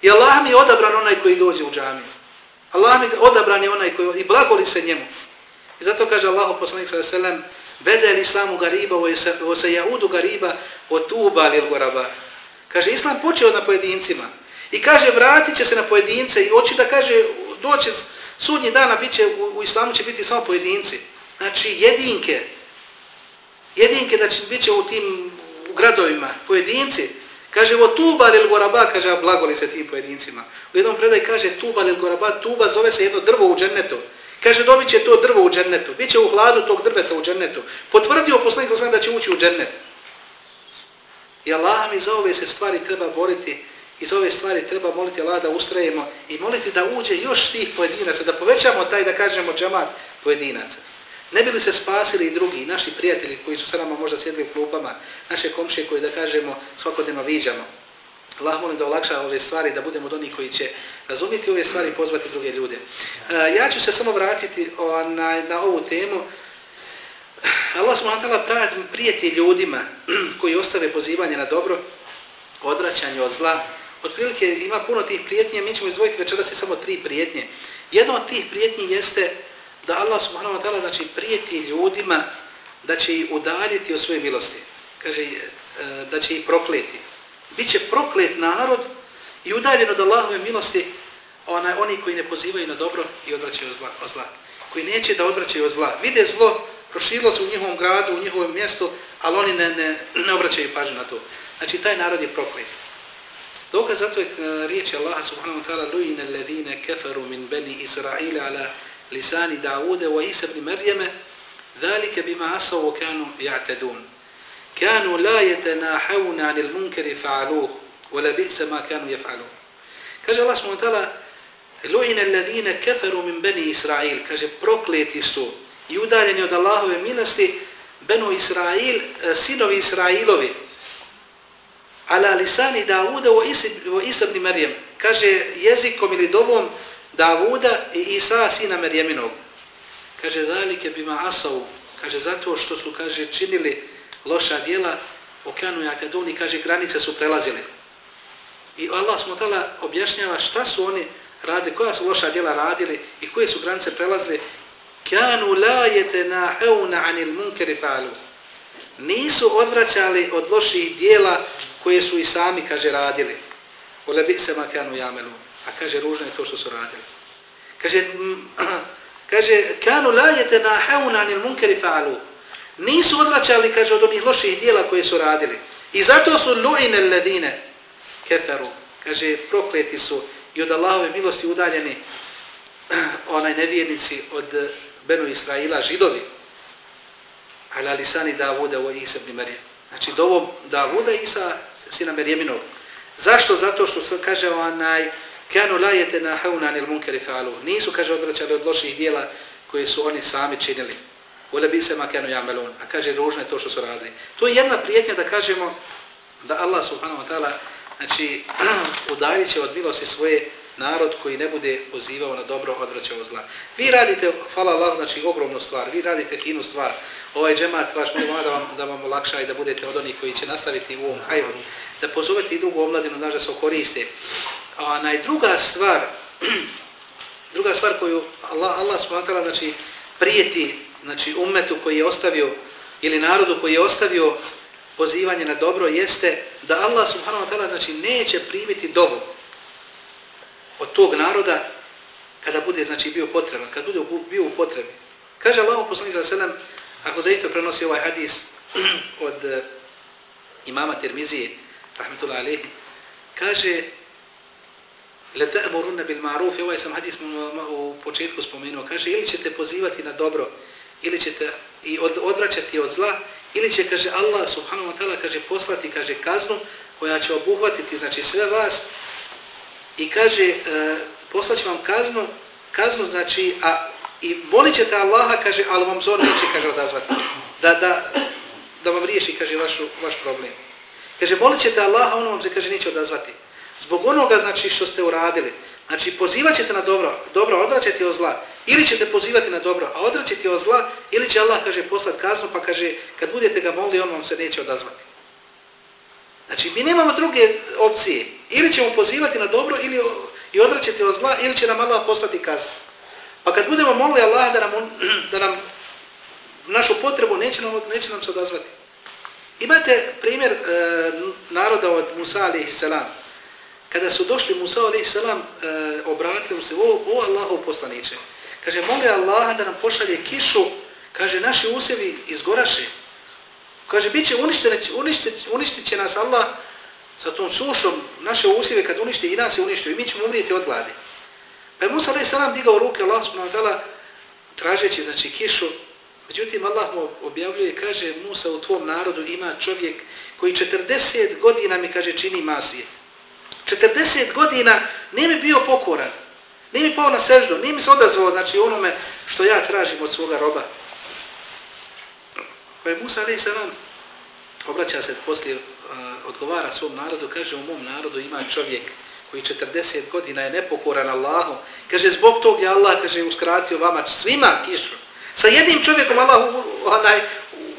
I Allah mi je odabran onaj koji dođe u džamiju. Allah mi odabran je onaj koji i blagoli se njemu. I zato kaže Allahu poslanik sallallahu alejhi ve sellem: "Beda islamu gariba wa sayaudu gariba wa tuba lil guraba." Kaže islam počeo na pojedincima i kaže vratit će se na pojedince i hoće da kaže doći sudnji dana biće u, u islamu će biti samo pojedinci. Znači jedinke, jedinke znači, da će biti u tim u gradovima, pojedinci, kaže o tuba lil goraba, kaže blagoli se tim pojedincima. U jednom predaj kaže tuba lil goraba, tuba zove se jedno drvo u džennetu. Kaže dobit će to drvo u džennetu, bit će u hladu tog drveta u džennetu. Potvrdio poslanik da da će ući u džennet. I Allah mi za ove se stvari treba boriti i za ove stvari treba moliti Allah da ustrajemo i moliti da uđe još tih pojedinaca, da povećamo taj, da kažemo, džamat pojedinaca. Ne bi li se spasili i drugi, naši prijatelji koji su sa nama možda sjedli u klupama, naše komšije koji, da kažemo, svakodnevno viđamo. Allah molim da olakša ove stvari, da budemo od onih koji će razumjeti ove stvari i pozvati druge ljude. E, ja ću se samo vratiti na, na ovu temu. Allah smo natala prijeti ljudima koji ostave pozivanje na dobro, odvraćanje od zla. Otprilike ima puno tih prijetnje, mi ćemo izdvojiti večera se samo tri prijetnje. Jedno od tih prijetnji jeste da Allah subhanahu wa ta'ala znači prijeti ljudima da će ih udaljiti od svoje milosti. Kaže, e, da će ih prokleti. Biće proklet narod i udaljen od Allahove milosti onaj, oni koji ne pozivaju na dobro i odvraćaju od zla, od zla. Koji neće da odvraćaju od zla. Vide zlo, proširilo se u njihovom gradu, u njihovom mjestu, ali oni ne, ne, ne obraćaju pažnju na to. Znači, taj narod je proklet. Dokaz zato je e, riječ Allaha subhanahu wa ta'ala lu'ina alladhina kafaru min bani Israila ala lisani Daude wa Isa ibn Marijeme, dhalika bima asaw wa kanu ya'tadun. Kanu la yatanahawna 'anil munkari fa'aluhu wa la bi'sa ma kanu yaf'alun. Kaže Allah subhanahu wa ta'ala lu'ina alladhina kafaru min bani Israil. Kaže prokleti su i udaljeni od Allahove milosti benu Israil e, sinovi Israilovi. Ala lisani Davuda wa Isa ibn Maryam. Kaže jezikom ili dovom Davuda i Isa sina Merjeminog. Kaže zalike bima asavu, Kaže zato što su kaže činili loša djela okanu ja teduni, kaže granice su prelazili. I Allah smo tala objašnjava šta su oni radili, koja su loša djela radili i koje su granice prelazili. Kanu la yetanahuna anil munkeri fa'alu. Nisu odvraćali od loših djela koje su i sami, kaže, radili. Ole bi se makanu jamelu. A kaže, ružno je to što su radili. Kaže, kaže kanu lajete na hauna anil munkeri fa'alu. Nisu odvraćali, kaže, od onih loših dijela koje su radili. I zato su lu'ine ledine keferu. Kaže, prokleti su i od Allahove milosti udaljeni onaj nevjernici od Benu Israila, židovi. Ala lisani Davuda u Isa ibn Marijam. Znači, dovom Davuda i Isa sina Merjeminov. Zašto? Zato što kaže onaj kanu la yatanahawna anil munkari fa'alu. Nisu kaže odvraćali od loših djela koje su oni sami činili. Wala bi se ma kanu ya'malun. A kaže ružno je to što su radili. To je jedna prijetnja da kažemo da Allah subhanahu wa ta'ala znači udaljiće od milosti svoje narod koji ne bude pozivao na dobro, odvraćao od zla. Vi radite, hvala Allah, znači ogromnu stvar, vi radite finu stvar. Ovaj džemat vaš molim da vam, da vam olakša i da budete od onih koji će nastaviti u ovom hajru, da pozovete i drugu omladinu, znači da se koriste. A najdruga stvar, druga stvar koju Allah, Allah smutala, znači prijeti znači, ummetu koji je ostavio, ili narodu koji je ostavio pozivanje na dobro, jeste da Allah subhanahu wa ta'ala znači, neće primiti dovu od tog naroda kada bude znači bio potreban, kada bude bio u potrebi. Kaže Allah poslanik za sedam, ako Zaife prenosi ovaj hadis od eh, imama Tirmizije, rahmetullahi alejhi, kaže le ta'murunna bil ma'ruf, ovaj sam hadis u početku spomenuo, kaže ili ćete pozivati na dobro, ili ćete i od, odvraćati od zla, ili će, kaže Allah subhanahu wa ta'ala, kaže poslati, kaže kaznu koja će obuhvatiti, znači sve vas, i kaže e, poslaće vam kaznu, kaznu znači, a i molit ćete Allaha, kaže, ali vam zor neće, kaže, odazvati. Da, da, da vam riješi, kaže, vašu, vaš problem. Kaže, molit ćete Allaha, on vam se, kaže, neće odazvati. Zbog onoga, znači, što ste uradili. Znači, pozivat ćete na dobro, dobro, odvraćati od zla. Ili ćete pozivati na dobro, a odvraćati od zla, ili će Allah, kaže, poslat kaznu, pa kaže, kad budete ga molili, on vam se neće odazvati. Znači, mi nemamo druge opcije. Ili ćemo pozivati na dobro ili i odvraćati od zla, ili će nam Allah poslati kaznu. Pa kad budemo molili Allah da nam, da nam našu potrebu neće nam, neće nam se odazvati. Imate primjer e, naroda od Musa alaihi salam. Kada su došli Musa alaihi salam, e, obratili se, o, o Allahu poslaniče. Kaže, moli Allah da nam pošalje kišu, kaže, naši usevi izgoraše. Kaže, bit će uništit, uništit, uništit će nas Allah sa tom sušom, naše usjeve kad uništi i nas je uništio i mi ćemo umrijeti od gladi. Pa je Musa a.s. digao ruke Allah subhanahu wa tražeći znači kišu. Međutim, Allah mu objavljuje, kaže Musa u tvom narodu ima čovjek koji 40 godina mi kaže čini masije. 40 godina nije mi bio pokoran. Nije mi pao na seždu, nije mi se odazvao znači onome što ja tražim od svoga roba. Pa je Musa a.s. obraća se poslije, uh, odgovara svom narodu, kaže u mom narodu ima čovjek koji 40 godina je nepokoran Allahu. Kaže, zbog tog je Allah kaže, uskratio vama svima kišu. Sa jednim čovjekom Allah onaj,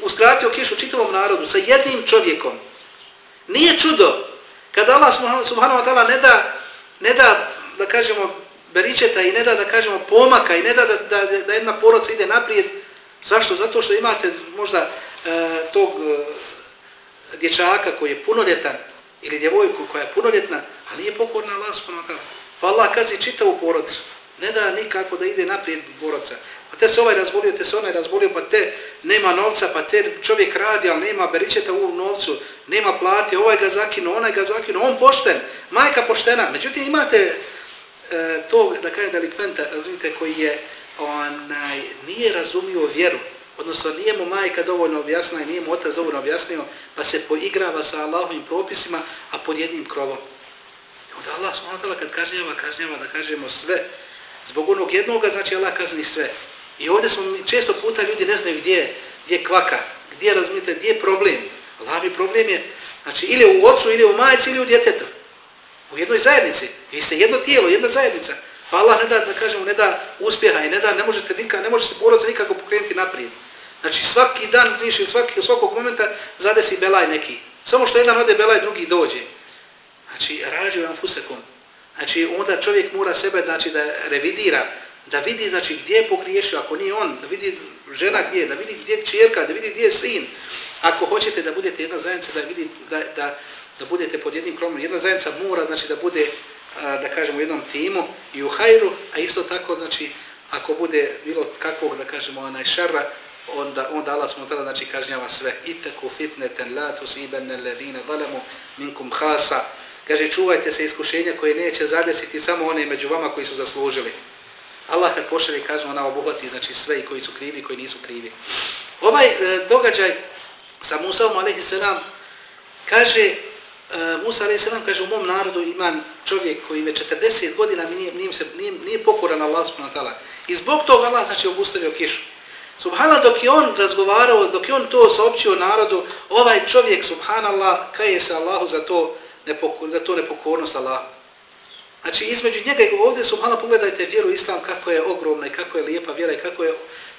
uskratio kišu čitavom narodu. Sa jednim čovjekom. Nije čudo. Kada Allah subhanahu wa ta'ala ne da, ne da, da kažemo, beričeta i ne da, da kažemo, pomaka i ne da, da, da, da jedna porodca ide naprijed, Zašto? Zato što imate možda e, tog e, dječaka koji je punoljetan ili djevojku koja je punoljetna, ali nije pokorna Allah subhanahu wa ta'ala. Pa Allah kazi čitavu porodcu. Ne da nikako da ide naprijed porodca. Pa te se ovaj razbolio, te se onaj razbolio, pa te nema novca, pa te čovjek radi, ali nema beričeta u novcu, nema plati, ovaj ga zakinu, onaj ga zakinu, on pošten, majka poštena. Međutim, imate e, to, da kaže delikventa, razumite, koji je, onaj, nije razumio vjeru, odnosno nije mu majka dovoljno objasnila i nije mu otac dovoljno objasnio, pa se poigrava sa Allahovim propisima, a pod jednim krovom. I onda Allah smutala kad kažnjava, kažnjava da kažemo sve, zbog onog jednoga, znači Allah kazni sve. I ovdje smo često puta ljudi ne znaju gdje, gdje je kvaka, gdje razumite, gdje je problem. Allahovi problem je, znači ili u ocu, ili u majici, ili u djetetu. U jednoj zajednici. Vi ste jedno tijelo, jedna zajednica. Pa Allah ne da, da kažemo, ne da uspjeha i ne da, ne možete nikak, ne može se porodca nikako pokrenuti naprijed. Znači svaki dan, znači svaki, svakog momenta zadesi belaj neki. Samo što jedan ode belaj, drugi dođe. Znači, rađu vam fusekom. Znači, onda čovjek mora sebe, znači, da revidira, da vidi, znači, gdje je pogriješio, ako nije on, da vidi žena gdje, da vidi gdje je čerka, da vidi gdje je sin. Ako hoćete da budete jedna zajednica, da vidi, da, da, da budete pod jednim kromom, jedna zajednica mora, znači, da bude, da kažemo, u jednom timu i u hajru, a isto tako, znači, ako bude bilo kakvog, da kažemo, onaj šarra, onda onda Allah smo tada znači kažnjava sve. Itaku fitneten la tusibanna alladhina zalamu minkum khasa. Kaže čuvajte se iskušenja koje neće zadesiti samo one među vama koji su zaslužili. Allah kad pošalje kaže ona obuhvati znači sve i koji su krivi i koji nisu krivi. Ovaj e, događaj sa Musaom alejhi selam kaže e, Musa alejhi selam kaže u mom narodu ima čovjek koji već 40 godina nije nije se nije, nije pokoran Allahu subhanahu taala. I zbog toga Allah znači obustavio kišu. Subhanallah, dok je on razgovarao, dok je on to saopćio narodu, ovaj čovjek, subhanallah, kaje se Allahu za to, nepokor, za to nepokornost Allahu. Znači, između njega i ovdje, subhanallah, pogledajte vjeru Islam, kako je ogromna i kako je lijepa vjera i kako je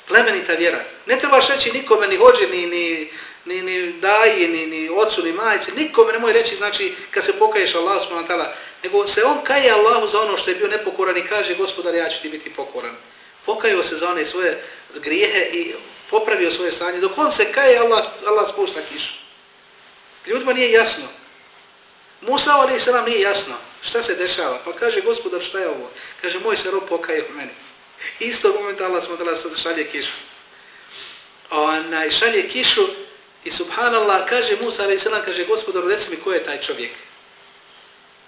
plemenita vjera. Ne trebaš reći nikome, ni hođe, ni, ni, ni, ni daji, ni, ni ocu, ni majici, nikome nemoj reći, znači, kad se pokaješ Allah, taala nego se on kaje Allahu za ono što je bio nepokoran i kaže, gospodar, ja ću ti biti pokoran. Pokajao se za one svoje grijehe i popravio svoje stanje. Dok on se kaje, Allah, Allah spušta kišu. Ljudima nije jasno. Musa ali se nije jasno. Šta se dešava? Pa kaže, gospodar, šta je ovo? Kaže, moj se rob pokaje u meni. Isto momenta Allah smo dala sad šalje kišu. Onaj šalje kišu i subhanallah kaže Musa ali se kaže, gospodar, reci mi ko je taj čovjek.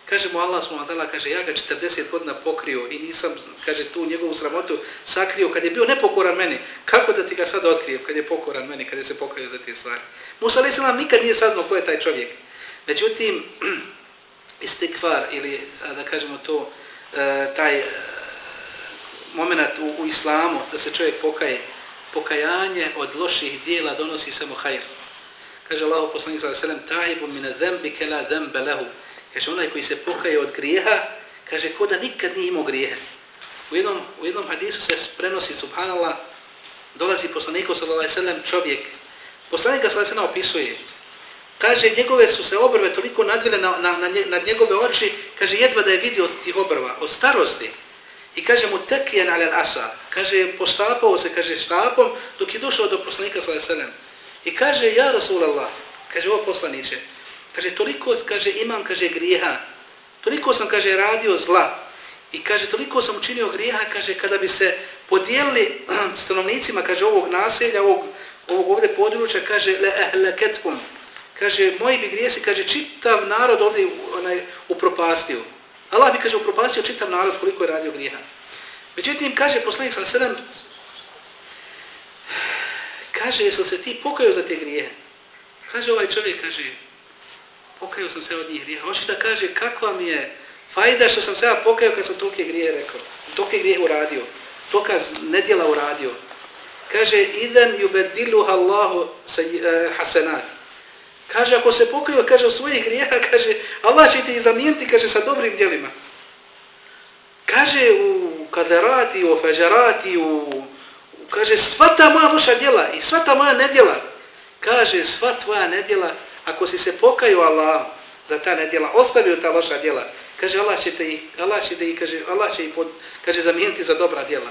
Kaže mu Allah smo dala, kaže, ja ga 40 godina pokrio i nisam, kaže, tu njegovu sramotu sakrio kad je bio nepokoran meni. Kako da ti ga sad otkrijem kad je pokoran meni, kad je se pokrio za te stvari? Musa ali nikad nije saznao ko je taj čovjek. Međutim, istikvar ili, eh, da kažemo to, eh, taj eh, moment u, u islamu da se čovjek pokaje, pokajanje od loših dijela donosi samo hajr. Kaže Allahu poslanik sallallahu alejhi ve sellem ta'ibu min adh-dhanbi kala dhanba lahu Kaže, onaj koji se pokaje od grijeha, kaže, ko da nikad nije imao grijeha U jednom, u jednom hadisu se prenosi, subhanallah, dolazi poslaniku, sallallahu alejhi ve sellem čovjek. poslanik sallallahu alejhi ve sellem opisuje. Kaže, njegove su se obrve toliko nadvile na, na, na, na njegove oči, kaže, jedva da je vidio od tih obrva, od starosti. I kaže mu, tekijen alel asa. Kaže, postapao se, kaže, štapom, dok je došao do poslanika, sallallahu sallam. I kaže, ja, Rasulallah, kaže, ovo poslaniće, Kaže, toliko, kaže, imam, kaže, grijeha. Toliko sam, kaže, radio zla. I kaže, toliko sam učinio grijeha, kaže, kada bi se podijelili stanovnicima, kaže, ovog naselja, ovog, ovog ovdje područja, kaže, le ehleketkum. Kaže, moji bi grijesi, kaže, čitav narod ovdje onaj, upropastio. Allah bi, kaže, upropastio čitav narod koliko je radio grijeha. Međutim, kaže, poslanik sa sedam, kaže, jesi se ti pokajao za te grijehe? Kaže, ovaj čovjek, kaže, pokajao sam se od njih grijeha. Hoće da kaže kakva mi je fajda što sam se ja pokajao kad sam tolike grije rekao. Tolike grije uradio. Toka nedjela uradio. Kaže, idan yubediluha Allahu sa eh, hasenat. Kaže, ako se pokaju, kaže, svojih grijeha, kaže, Allah će ti zamijeniti, kaže, sa dobrim djelima. Kaže, u kaderati, u fežarati, u, u, kaže, sva ta moja loša djela i sva ta moja nedjela, kaže, sva tvoja nedjela, ako si se pokajao Allah za ta nedjela, ostavio ta loša djela, kaže Allah će te i, Allah će te i, kaže, Allah će i pod, kaže, zamijeniti za dobra djela.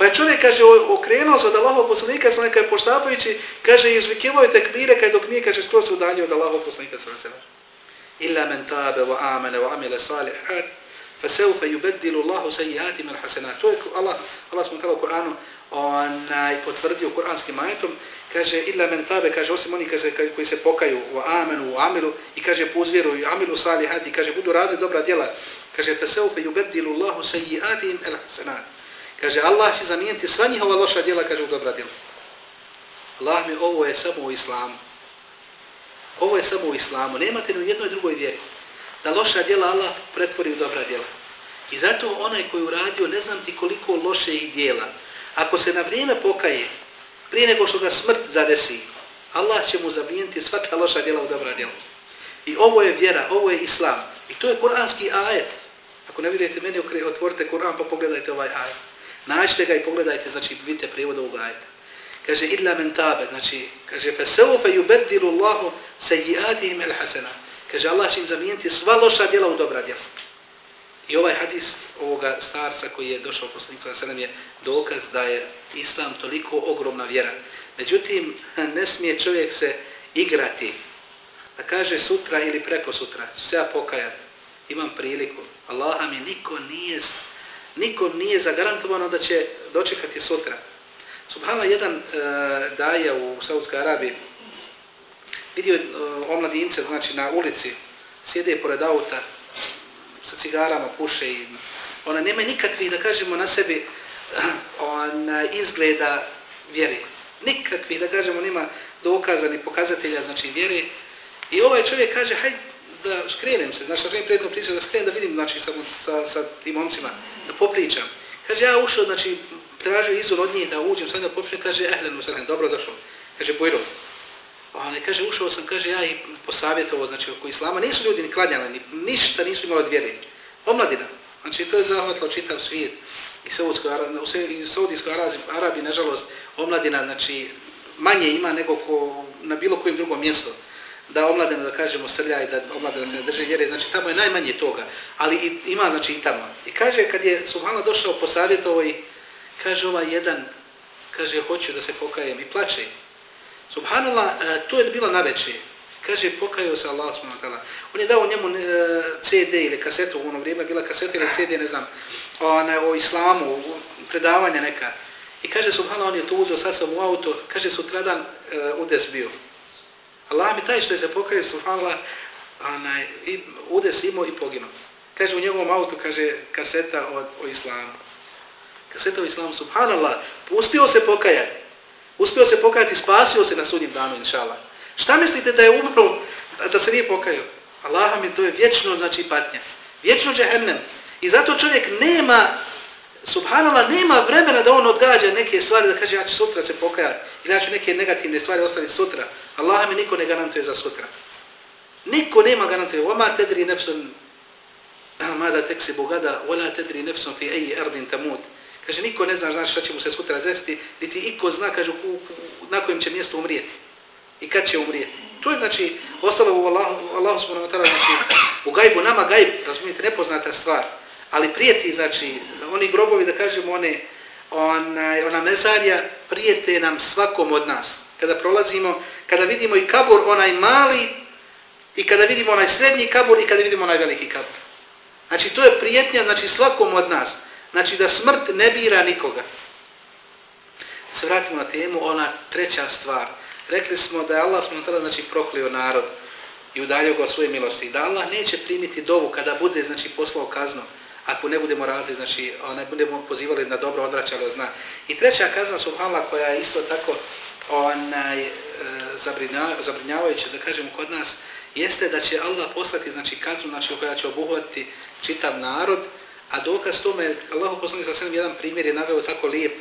Pa je čovjek, kaže, okrenuo se od Allahov poslanika, sa nekaj poštapajući, kaže, izvikivao je tekbire, kaj dok nije, kaže, skoro se udalje od Allahov poslanika, sa nekaj Illa men tabe wa amene wa amile salihat, fa seufe yubeddilu Allahu sejihati min hasenat. To je Allah, Allah smo tala u Koranu, onaj potvrdio kuranskim ajetom, kaže illa men tabe, kaže osim oni kaže, koji se pokaju u amenu, u amilu i kaže pozvjeru i amilu salihati, kaže budu radili dobra djela, kaže fa seufe yubeddilu Allahu sejihati min hasenat. Kaže, Allah će zamijeniti sva njihova loša djela, kaže, u dobra djela. Allah mi, ovo je samo u islamu. Ovo je samo u islamu. Nemate ni u jednoj drugoj vjeri. Da loša djela Allah pretvori u dobra djela. I zato onaj koji uradio, ne znam ti koliko loše ih djela, ako se na vrijeme pokaje, prije nego što ga smrt zadesi, Allah će mu zamijeniti sva ta loša djela u dobra djela. I ovo je vjera, ovo je islam. I to je kuranski ajet. Ako ne vidite meni, otvorite Kur'an pa pogledajte ovaj ajet. Nađite ga i pogledajte, znači vidite prijevod ovog ajeta. Kaže, illa men tabe, znači, kaže, fe seufe yubeddilu Allahu sejiatihim el. Kaže, Allah će im zamijeniti sva loša djela u dobra djela. I ovaj hadis ovoga starca koji je došao poslanik sa selam je dokaz da je Islam toliko ogromna vjera. Međutim, ne smije čovjek se igrati. Da kaže sutra ili preko sutra, se ja pokajati, imam priliku. Allaha mi niko nije niko nije zagarantovano da će dočekati sutra. Subhana jedan e, daja u Saudskoj Arabiji vidio e, omladince, znači na ulici, sjede pored auta sa cigarama, puše i ona nema nikakvih, da kažemo, na sebi ona izgleda vjeri. Nikakvih, da kažemo, nima dokaza ni pokazatelja, znači vjeri. I ovaj čovjek kaže, hajde da skrenem se, znači sa svojim prijateljom pričam, da skrenem da vidim, znači, sa, sa, sa tim momcima da popričam. Kaže, ja ušao, znači, tražio izor od njih da uđem, sad da popričam, kaže, ehlen, usahlen, dobro došao. Kaže, bojro. A ne, kaže, ušao sam, kaže, ja i posavjetovo, znači, oko islama, nisu ljudi ni klanjali, ni, ništa nisu imali od vjere. Omladina. Znači, to je zahvatilo čitav svijet. I Saudijskoj Arabi, Saudijskoj Arabi, nažalost, omladina, znači, manje ima nego ko na bilo kojim drugom mjestu da omladena, da kažemo, srlja i da omladena se ne drži vjere, znači tamo je najmanje toga, ali i, ima, znači i tamo. I kaže, kad je Subhanallah došao po savjetovo i kaže ovaj jedan, kaže, hoću da se pokajem i plače. Subhanallah, e, to je bilo na večer. Kaže, pokajao se Allah s.w.t. On je dao njemu e, CD ili kasetu, u ono vrijeme bila kaseta ili CD, ne znam, o, ne, o islamu, predavanja neka. I kaže, Subhanallah, on je to uzeo sa sam u auto, kaže, sutradan e, udes bio. Allah mi taj što je se pokajao, subhanallah, onaj, i udes imao i poginuo. Kaže u njegovom autu, kaže, kaseta od, o islamu. Kaseta o islamu, subhanallah, uspio se pokajati. Uspio se pokajati, spasio se na sudnjem danu, inšala. Šta mislite da je umro, da se nije pokajao? Allah mi to je vječno, znači patnja. Vječno džehennem. I zato čovjek nema subhanallah, nema vremena da on odgađa neke stvari, da kaže ja ću sutra se pokajati, ili ja ću neke negativne stvari ostaviti sutra. Allah mi niko ne garantuje za sutra. Niko nema garantuje. Oma tedri nefsun, mada teksi bogada, wala tedri nefsun fi eji erdin tamut. Kaže, niko ne zna, znaš šta će mu se sutra zesti, niti iko zna, kaže, u, u, na kojem će mjestu umrijeti. I kad će umrijeti. To je, znači, ostalo u Allahu, Allahu subhanahu wa ta'ala, znači, u gajbu, nama gajb, razumijete, nepoznata stvar ali prijeti, znači, oni grobovi, da kažemo, one, ona, ona mezarja, prijete nam svakom od nas. Kada prolazimo, kada vidimo i kabur, onaj mali, i kada vidimo onaj srednji kabur, i kada vidimo onaj veliki kabur. Znači, to je prijetnja, znači, svakom od nas. Znači, da smrt ne bira nikoga. Se vratimo na temu, ona treća stvar. Rekli smo da je Allah smo tada, znači, proklio narod i udaljio ga od svoje milosti. Da Allah neće primiti dovu kada bude, znači, poslao kaznu ako ne budemo radili, znači ne budemo pozivali na dobro odvraćali od zna. I treća kazna subhanallah koja je isto tako onaj, e, zabrinjavajuća, da kažemo kod nas, jeste da će Allah poslati znači, kaznu znači, koja će obuhvatiti čitav narod, a dokaz tome, Allah poslanik sa sedem jedan primjer je naveo tako lijep,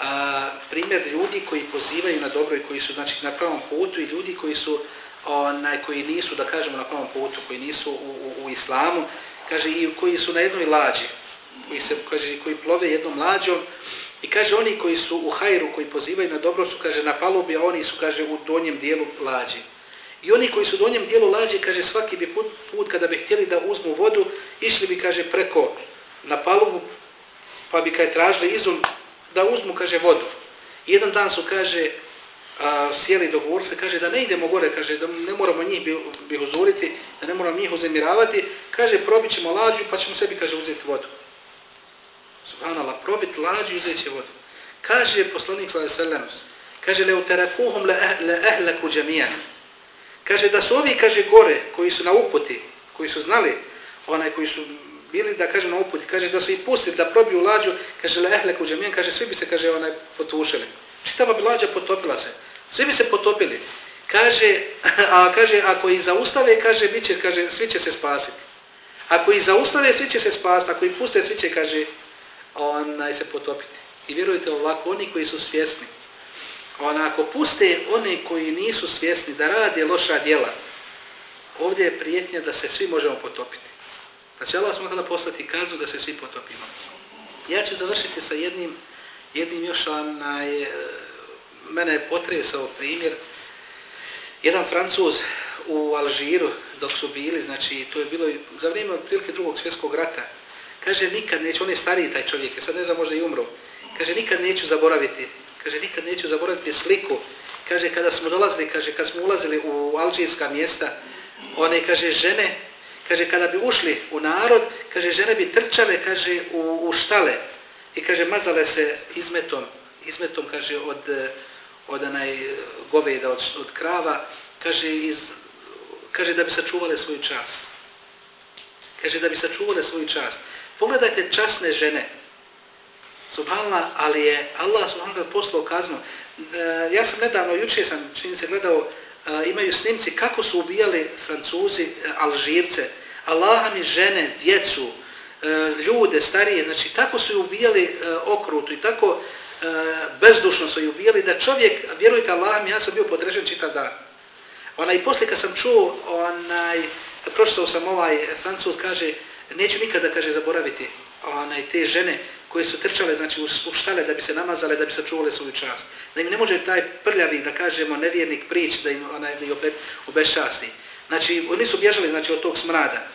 a, primjer ljudi koji pozivaju na dobro i koji su znači, na pravom putu i ljudi koji su onaj, koji nisu, da kažemo, na pravom putu, koji nisu u, u, u islamu, kaže i koji su na jednoj lađi, koji se kaže koji plove jednom lađom i kaže oni koji su u hajru, koji pozivaju na dobro su kaže na palubi, a oni su kaže u donjem dijelu lađi. I oni koji su u donjem dijelu lađe, kaže svaki bi put, put kada bi htjeli da uzmu vodu, išli bi kaže preko na palubu, pa bi kaže, tražili izum da uzmu, kaže, vodu. I Jedan dan su, kaže, a, sjeli dogovor se, kaže, da ne idemo gore, kaže, da ne moramo njih bi, da ne moramo njih uzemiravati, kaže, probit ćemo lađu, pa ćemo sebi, kaže, uzeti vodu. Subhanallah, probit lađu i uzeti će vodu. Kaže poslanik sallallahu alejhi ve sellem, kaže le utarakuhum eh-, la ahlaku jami'an. Kaže da su ovi kaže gore koji su na uputi, koji su znali, onaj koji su bili da kaže na uputi, kaže da su i pustili da probiju lađu, kaže le ahlaku jami'an, kaže svi bi se kaže onaj potušili. Čitava bi lađa potopila se. Svi bi se potopili. Kaže, a kaže ako ih zaustave, kaže biće, kaže svi će se spasiti. Ako ih zaustave, svi će se spasiti. Ako ih puste, svi će kaže onaj se potopiti. I vjerujte ovako, oni koji su svjesni, onako puste one koji nisu svjesni da rade loša djela, ovdje je prijetnja da se svi možemo potopiti. Znači, Allah smo tada poslati kazu da se svi potopimo. Ja ću završiti sa jednim, jednim još onaj, e, mene je potresao primjer, jedan francuz u Alžiru, dok su bili, znači, to je bilo za vrijeme prilike drugog svjetskog rata, kaže, nikad neće, on je stariji taj čovjek, sad ne znam, možda i umro, Kaže, nikad neću zaboraviti. Kaže, nikad neću zaboraviti sliku. Kaže, kada smo dolazili, kaže, kad smo ulazili u alžirska mjesta, one, kaže, žene, kaže, kada bi ušli u narod, kaže, žene bi trčale, kaže, u, u štale. I, kaže, mazale se izmetom, izmetom, kaže, od, od onaj goveda, od, od krava, kaže, iz, kaže, da bi sačuvale svoju čast. Kaže, da bi sačuvale svoju čast. Pogledajte časne žene, Subhanallah, ali je Allah subhanallah poslao kaznu. E, ja sam nedavno, juče sam, čini se, gledao, e, imaju snimci kako su ubijali francuzi, e, alžirce, Allah mi žene, djecu, E, ljude, starije, znači tako su ubijali e, okrutu i tako e, bezdušno su ubijali da čovjek, vjerujte Allah ja sam bio podrežen čitav dan. Ona i poslije kad sam čuo, onaj, pročitao sam ovaj francuz, kaže, neću nikada, kaže, zaboraviti onaj, te žene, koje su trčale znači u štale da bi se namazale, da bi sačuvale svoju čast. Da im ne može taj prljavi, da kažemo, nevjernik prići, da im onaj, da obe, obeščasti. Znači, oni su bježali znači, od tog smrada.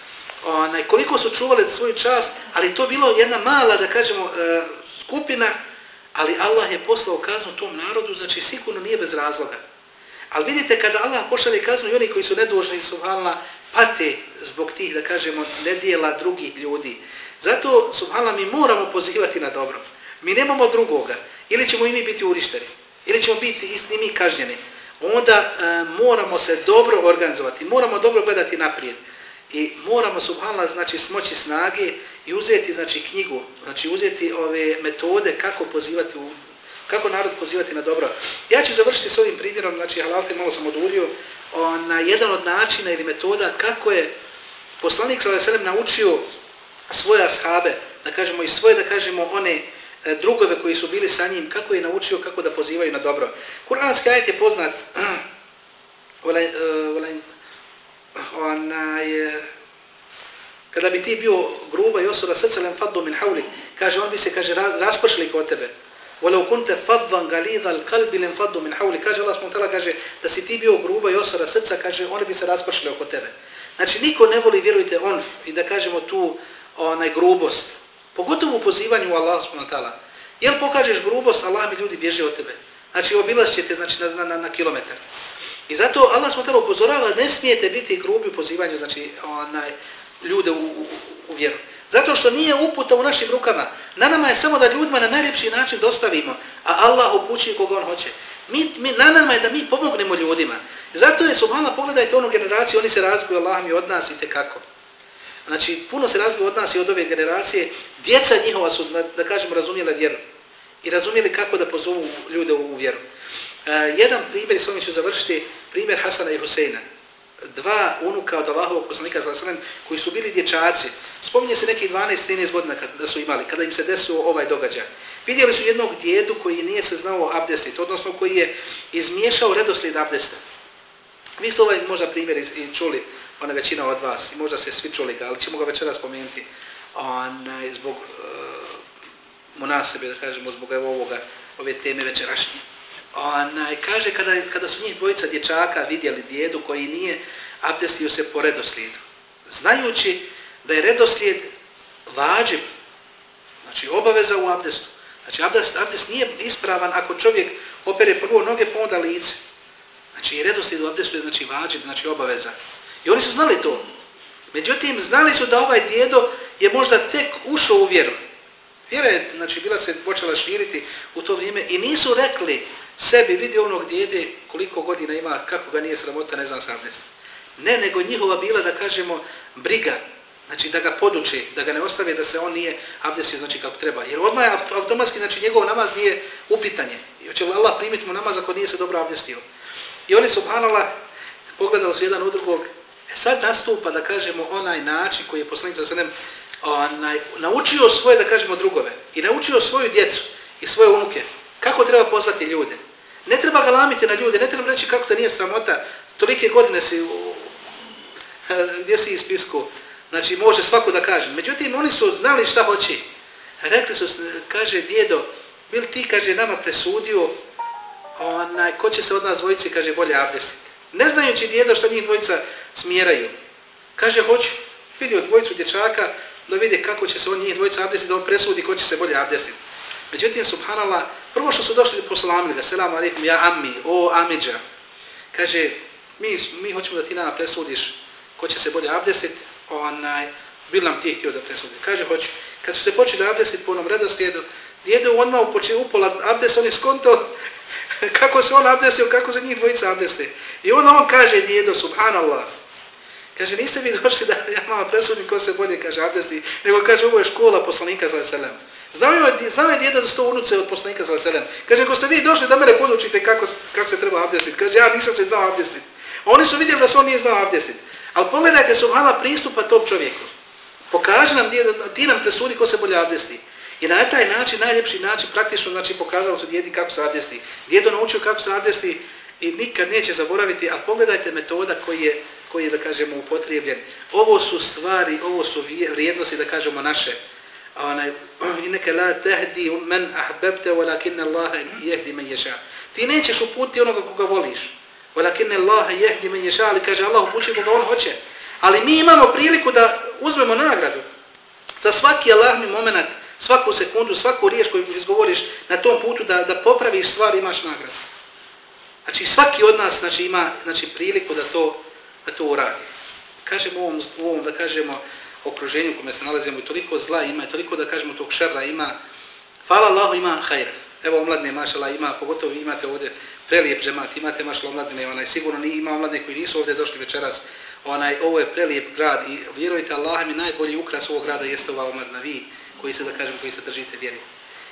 Onaj, koliko su čuvali svoju čast, ali to bilo jedna mala, da kažemo, e, skupina, ali Allah je poslao kaznu tom narodu, znači sigurno nije bez razloga. Ali vidite, kada Allah pošalje kaznu i oni koji su nedužni, su pate zbog tih, da kažemo, nedjela drugih ljudi. Zato, subhanallah, mi moramo pozivati na dobro. Mi nemamo drugoga. Ili ćemo i mi biti uništeni, ili ćemo biti i mi kažnjeni. Onda e, moramo se dobro organizovati, moramo dobro gledati naprijed. I moramo, subhanallah, znači, smoći snage i uzeti, znači, knjigu, znači, uzeti ove metode kako pozivati u kako narod pozivati na dobro. Ja ću završiti s ovim primjerom, znači halalte malo sam odulio, na jedan od načina ili metoda kako je poslanik sallallahu alejhi naučio svoje ashabe, da kažemo i svoje, da kažemo one e, drugove koji su bili sa njim, kako je naučio kako da pozivaju na dobro. Kur'anski ajet je poznat, e, ona je, kada bi ti bio gruba i osura srca lem faddu min hauli, kaže, on bi se, kaže, raspršili kod tebe. Walau kunte faddan galidha al-qalbi lam faddu min hawli kaže Allah subhanahu kaže da si ti bio gruba i osara srca kaže oni bi se raspršili oko tebe znači niko ne voli vjerujte on i da kažemo tu onaj grubost. Pogotovo u pozivanju Allah subhanahu wa ta'ala. Jel pokažeš grubost, Allah mi ljudi bježe od tebe. Znači obilazit znači, na, na, na kilometar. I zato Allah smo tada upozorava, ne smijete biti grubi u pozivanju znači, onaj, ljude u, u, u vjeru. Zato što nije uputa u našim rukama. Na nama je samo da ljudima na najljepši način dostavimo, a Allah upući koga on hoće. Mi, mi, na nama je da mi pomognemo ljudima. Zato je, subhanallah, pogledajte onu generaciju, oni se razlikuju Allah mi od nas i tekako. Znači, puno se razlije od nas i od ove generacije. Djeca njihova su, da, da kažemo, razumijela vjeru. I razumijeli kako da pozovu ljude u, u vjeru. E, jedan primjer, s ovim ću završiti, primjer Hasana i Huseina. Dva unuka od Allahovog poslanika, sallam, koji su bili dječaci. Spominje se neki 12-13 godina kad, da su imali, kada im se desio ovaj događaj. Vidjeli su jednog djedu koji nije se znao abdestiti, odnosno koji je izmiješao redoslijed abdesta. Vi ste ovaj možda primjer i čuli, ona većina od vas, i možda se svi čuli ga, ali ćemo ga večera spomenuti, on, zbog uh, munasebe, da kažemo, zbog evo ovoga, ove teme večerašnje onaj, kaže, kada, kada su njih dvojica dječaka vidjeli djedu koji nije abdestio se po redoslijedu, znajući da je redoslijed vađib, znači obaveza u abdestu, Znači, abdest, abdest nije ispravan ako čovjek opere prvo noge, pa onda lice. Znači, redoslijed u abdestu je znači, vađib, znači obaveza. I oni su znali to. Međutim, znali su da ovaj djedo je možda tek ušao u vjeru. Vjera je, znači, bila se počela širiti u to vrijeme i nisu rekli sebi, vidi onog djede koliko godina ima, kako ga nije sramota, ne znam sam abdest. Ne, nego njihova bila, da kažemo, briga, znači da ga poduči, da ga ne ostave, da se on nije abdesio, znači kako treba. Jer odmah je automatski, znači njegov namaz nije upitanje. I hoće li Allah primiti mu namaz ako nije se dobro abdestio. I oni, subhanallah, pogledali su jedan u drugog, e sad nastupa, da kažemo, onaj način koji je poslanik za sedem, onaj, naučio svoje, da kažemo, drugove. I naučio svoju djecu i svoje unuke. Kako treba pozvati ljude? Ne treba ga lamiti na ljude, ne treba reći kako to nije sramota, tolike godine si u, e, gdje si ispisku, znači može svako da kaže. Međutim, oni su znali šta hoće. Rekli su, kaže djedo, bil ti, kaže, nama presudio, onaj, ko će se od nas dvojice, kaže, bolje abdestiti. Ne znajući djedo što njih dvojica smjeraju. Kaže, hoću, vidio dvojicu dječaka, da vidi kako će se on njih dvojica abdestiti, da on presudi ko će se bolje abdestiti. Međutim, subhanallah, prvo što su došli poslamili da selam alaikum, ja ammi, o amidža. Kaže, mi, mi hoćemo da ti nama presudiš ko će se bolje abdestiti, onaj, bil nam ti htio da presudi. Kaže, hoću. Kad su se počeli abdesit po onom redoslijedu, djedu odmah upoče upola abdest, on je skonto kako se on abdestio, kako se njih dvojica abdeste. I onda on kaže, djedo, subhanallah, kaže, niste vi došli da ja mama presudim ko se bolje, kaže, abdesti, nego kaže, ovo je škola poslanika sallam. Znao je, znao je djeda da sto unuce od poslanika sa selem. Kaže, ako ste vi došli da mene podučite kako, kako se treba abdestiti, kaže, ja nisam se znao abdestiti. A oni su vidjeli da se on nije znao abdestiti. Ali pogledajte, subhanallah, pristupa tom čovjeku. Pokaži nam, djeda, ti nam presudi ko se bolje abdesti. I na taj način, najljepši način, praktično znači, pokazali su djedi kako se abdesti. Djedo naučio kako se abdesti i nikad neće zaboraviti, a pogledajte metoda koji je, koji je da kažemo, upotrijebljen. Ovo su stvari, ovo su vrijednosti, da kažemo, naše. Onaj, ineke la tehdi men ahbebte, walakinne Allah jehdi men ješa. Ti nećeš uputiti onoga koga voliš. Walakinne Allah jehdi men ješa, ali kaže Allah upući koga on hoće. Ali mi imamo priliku da uzmemo nagradu. Za svaki Allahni moment svaku sekundu, svaku riješ koju izgovoriš na tom putu da, da popraviš stvar, imaš nagradu. Znači svaki od nas znači, ima znači, priliku da to, da to uradi. Kažemo ovom, ovom, da kažemo, okruženju kome se nalazimo i toliko zla ima, i toliko da kažemo tog šerra ima, hvala Allahu ima hajra. Evo omladne mašala ima, pogotovo imate ovdje prelijep džemat, imate mašala omladne, onaj, sigurno ni, ima omladne koji nisu ovdje došli večeras, onaj, ovo je prelijep grad i vjerujte Allah mi najbolji ukras ovog grada jeste ova omladna vi, koji se, da kažem, koji se držite vjeri.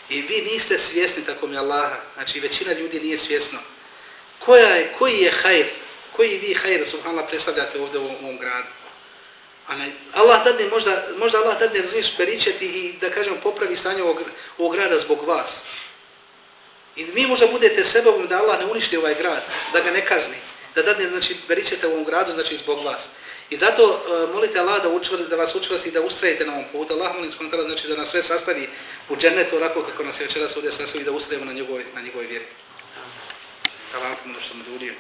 I vi niste svjesni tako mi Allaha, znači većina ljudi nije svjesno. Koja je, koji je hajr, koji vi hajr, subhanallah, predstavljate ovdje u, u ovom gradu? Anaj, Allah dadne, možda, možda Allah dadne razumiješ, peričeti i da kažem popravi stanje ovog, ovog grada zbog vas. I vi možda budete sebebom da Allah ne uništi ovaj grad, da ga ne kazni, da dadne znači, peričete u ovom gradu znači zbog vas. I zato uh, molite Allah da, učvr, da vas učvrsti i da ustrajete na ovom putu. Allah molim skontala znači da nas sve sastavi u džennetu onako kako nas je večeras ovdje sastavi da ustrajemo na njegovoj, na njegovoj vjeri. Hvala vam što sam odulio.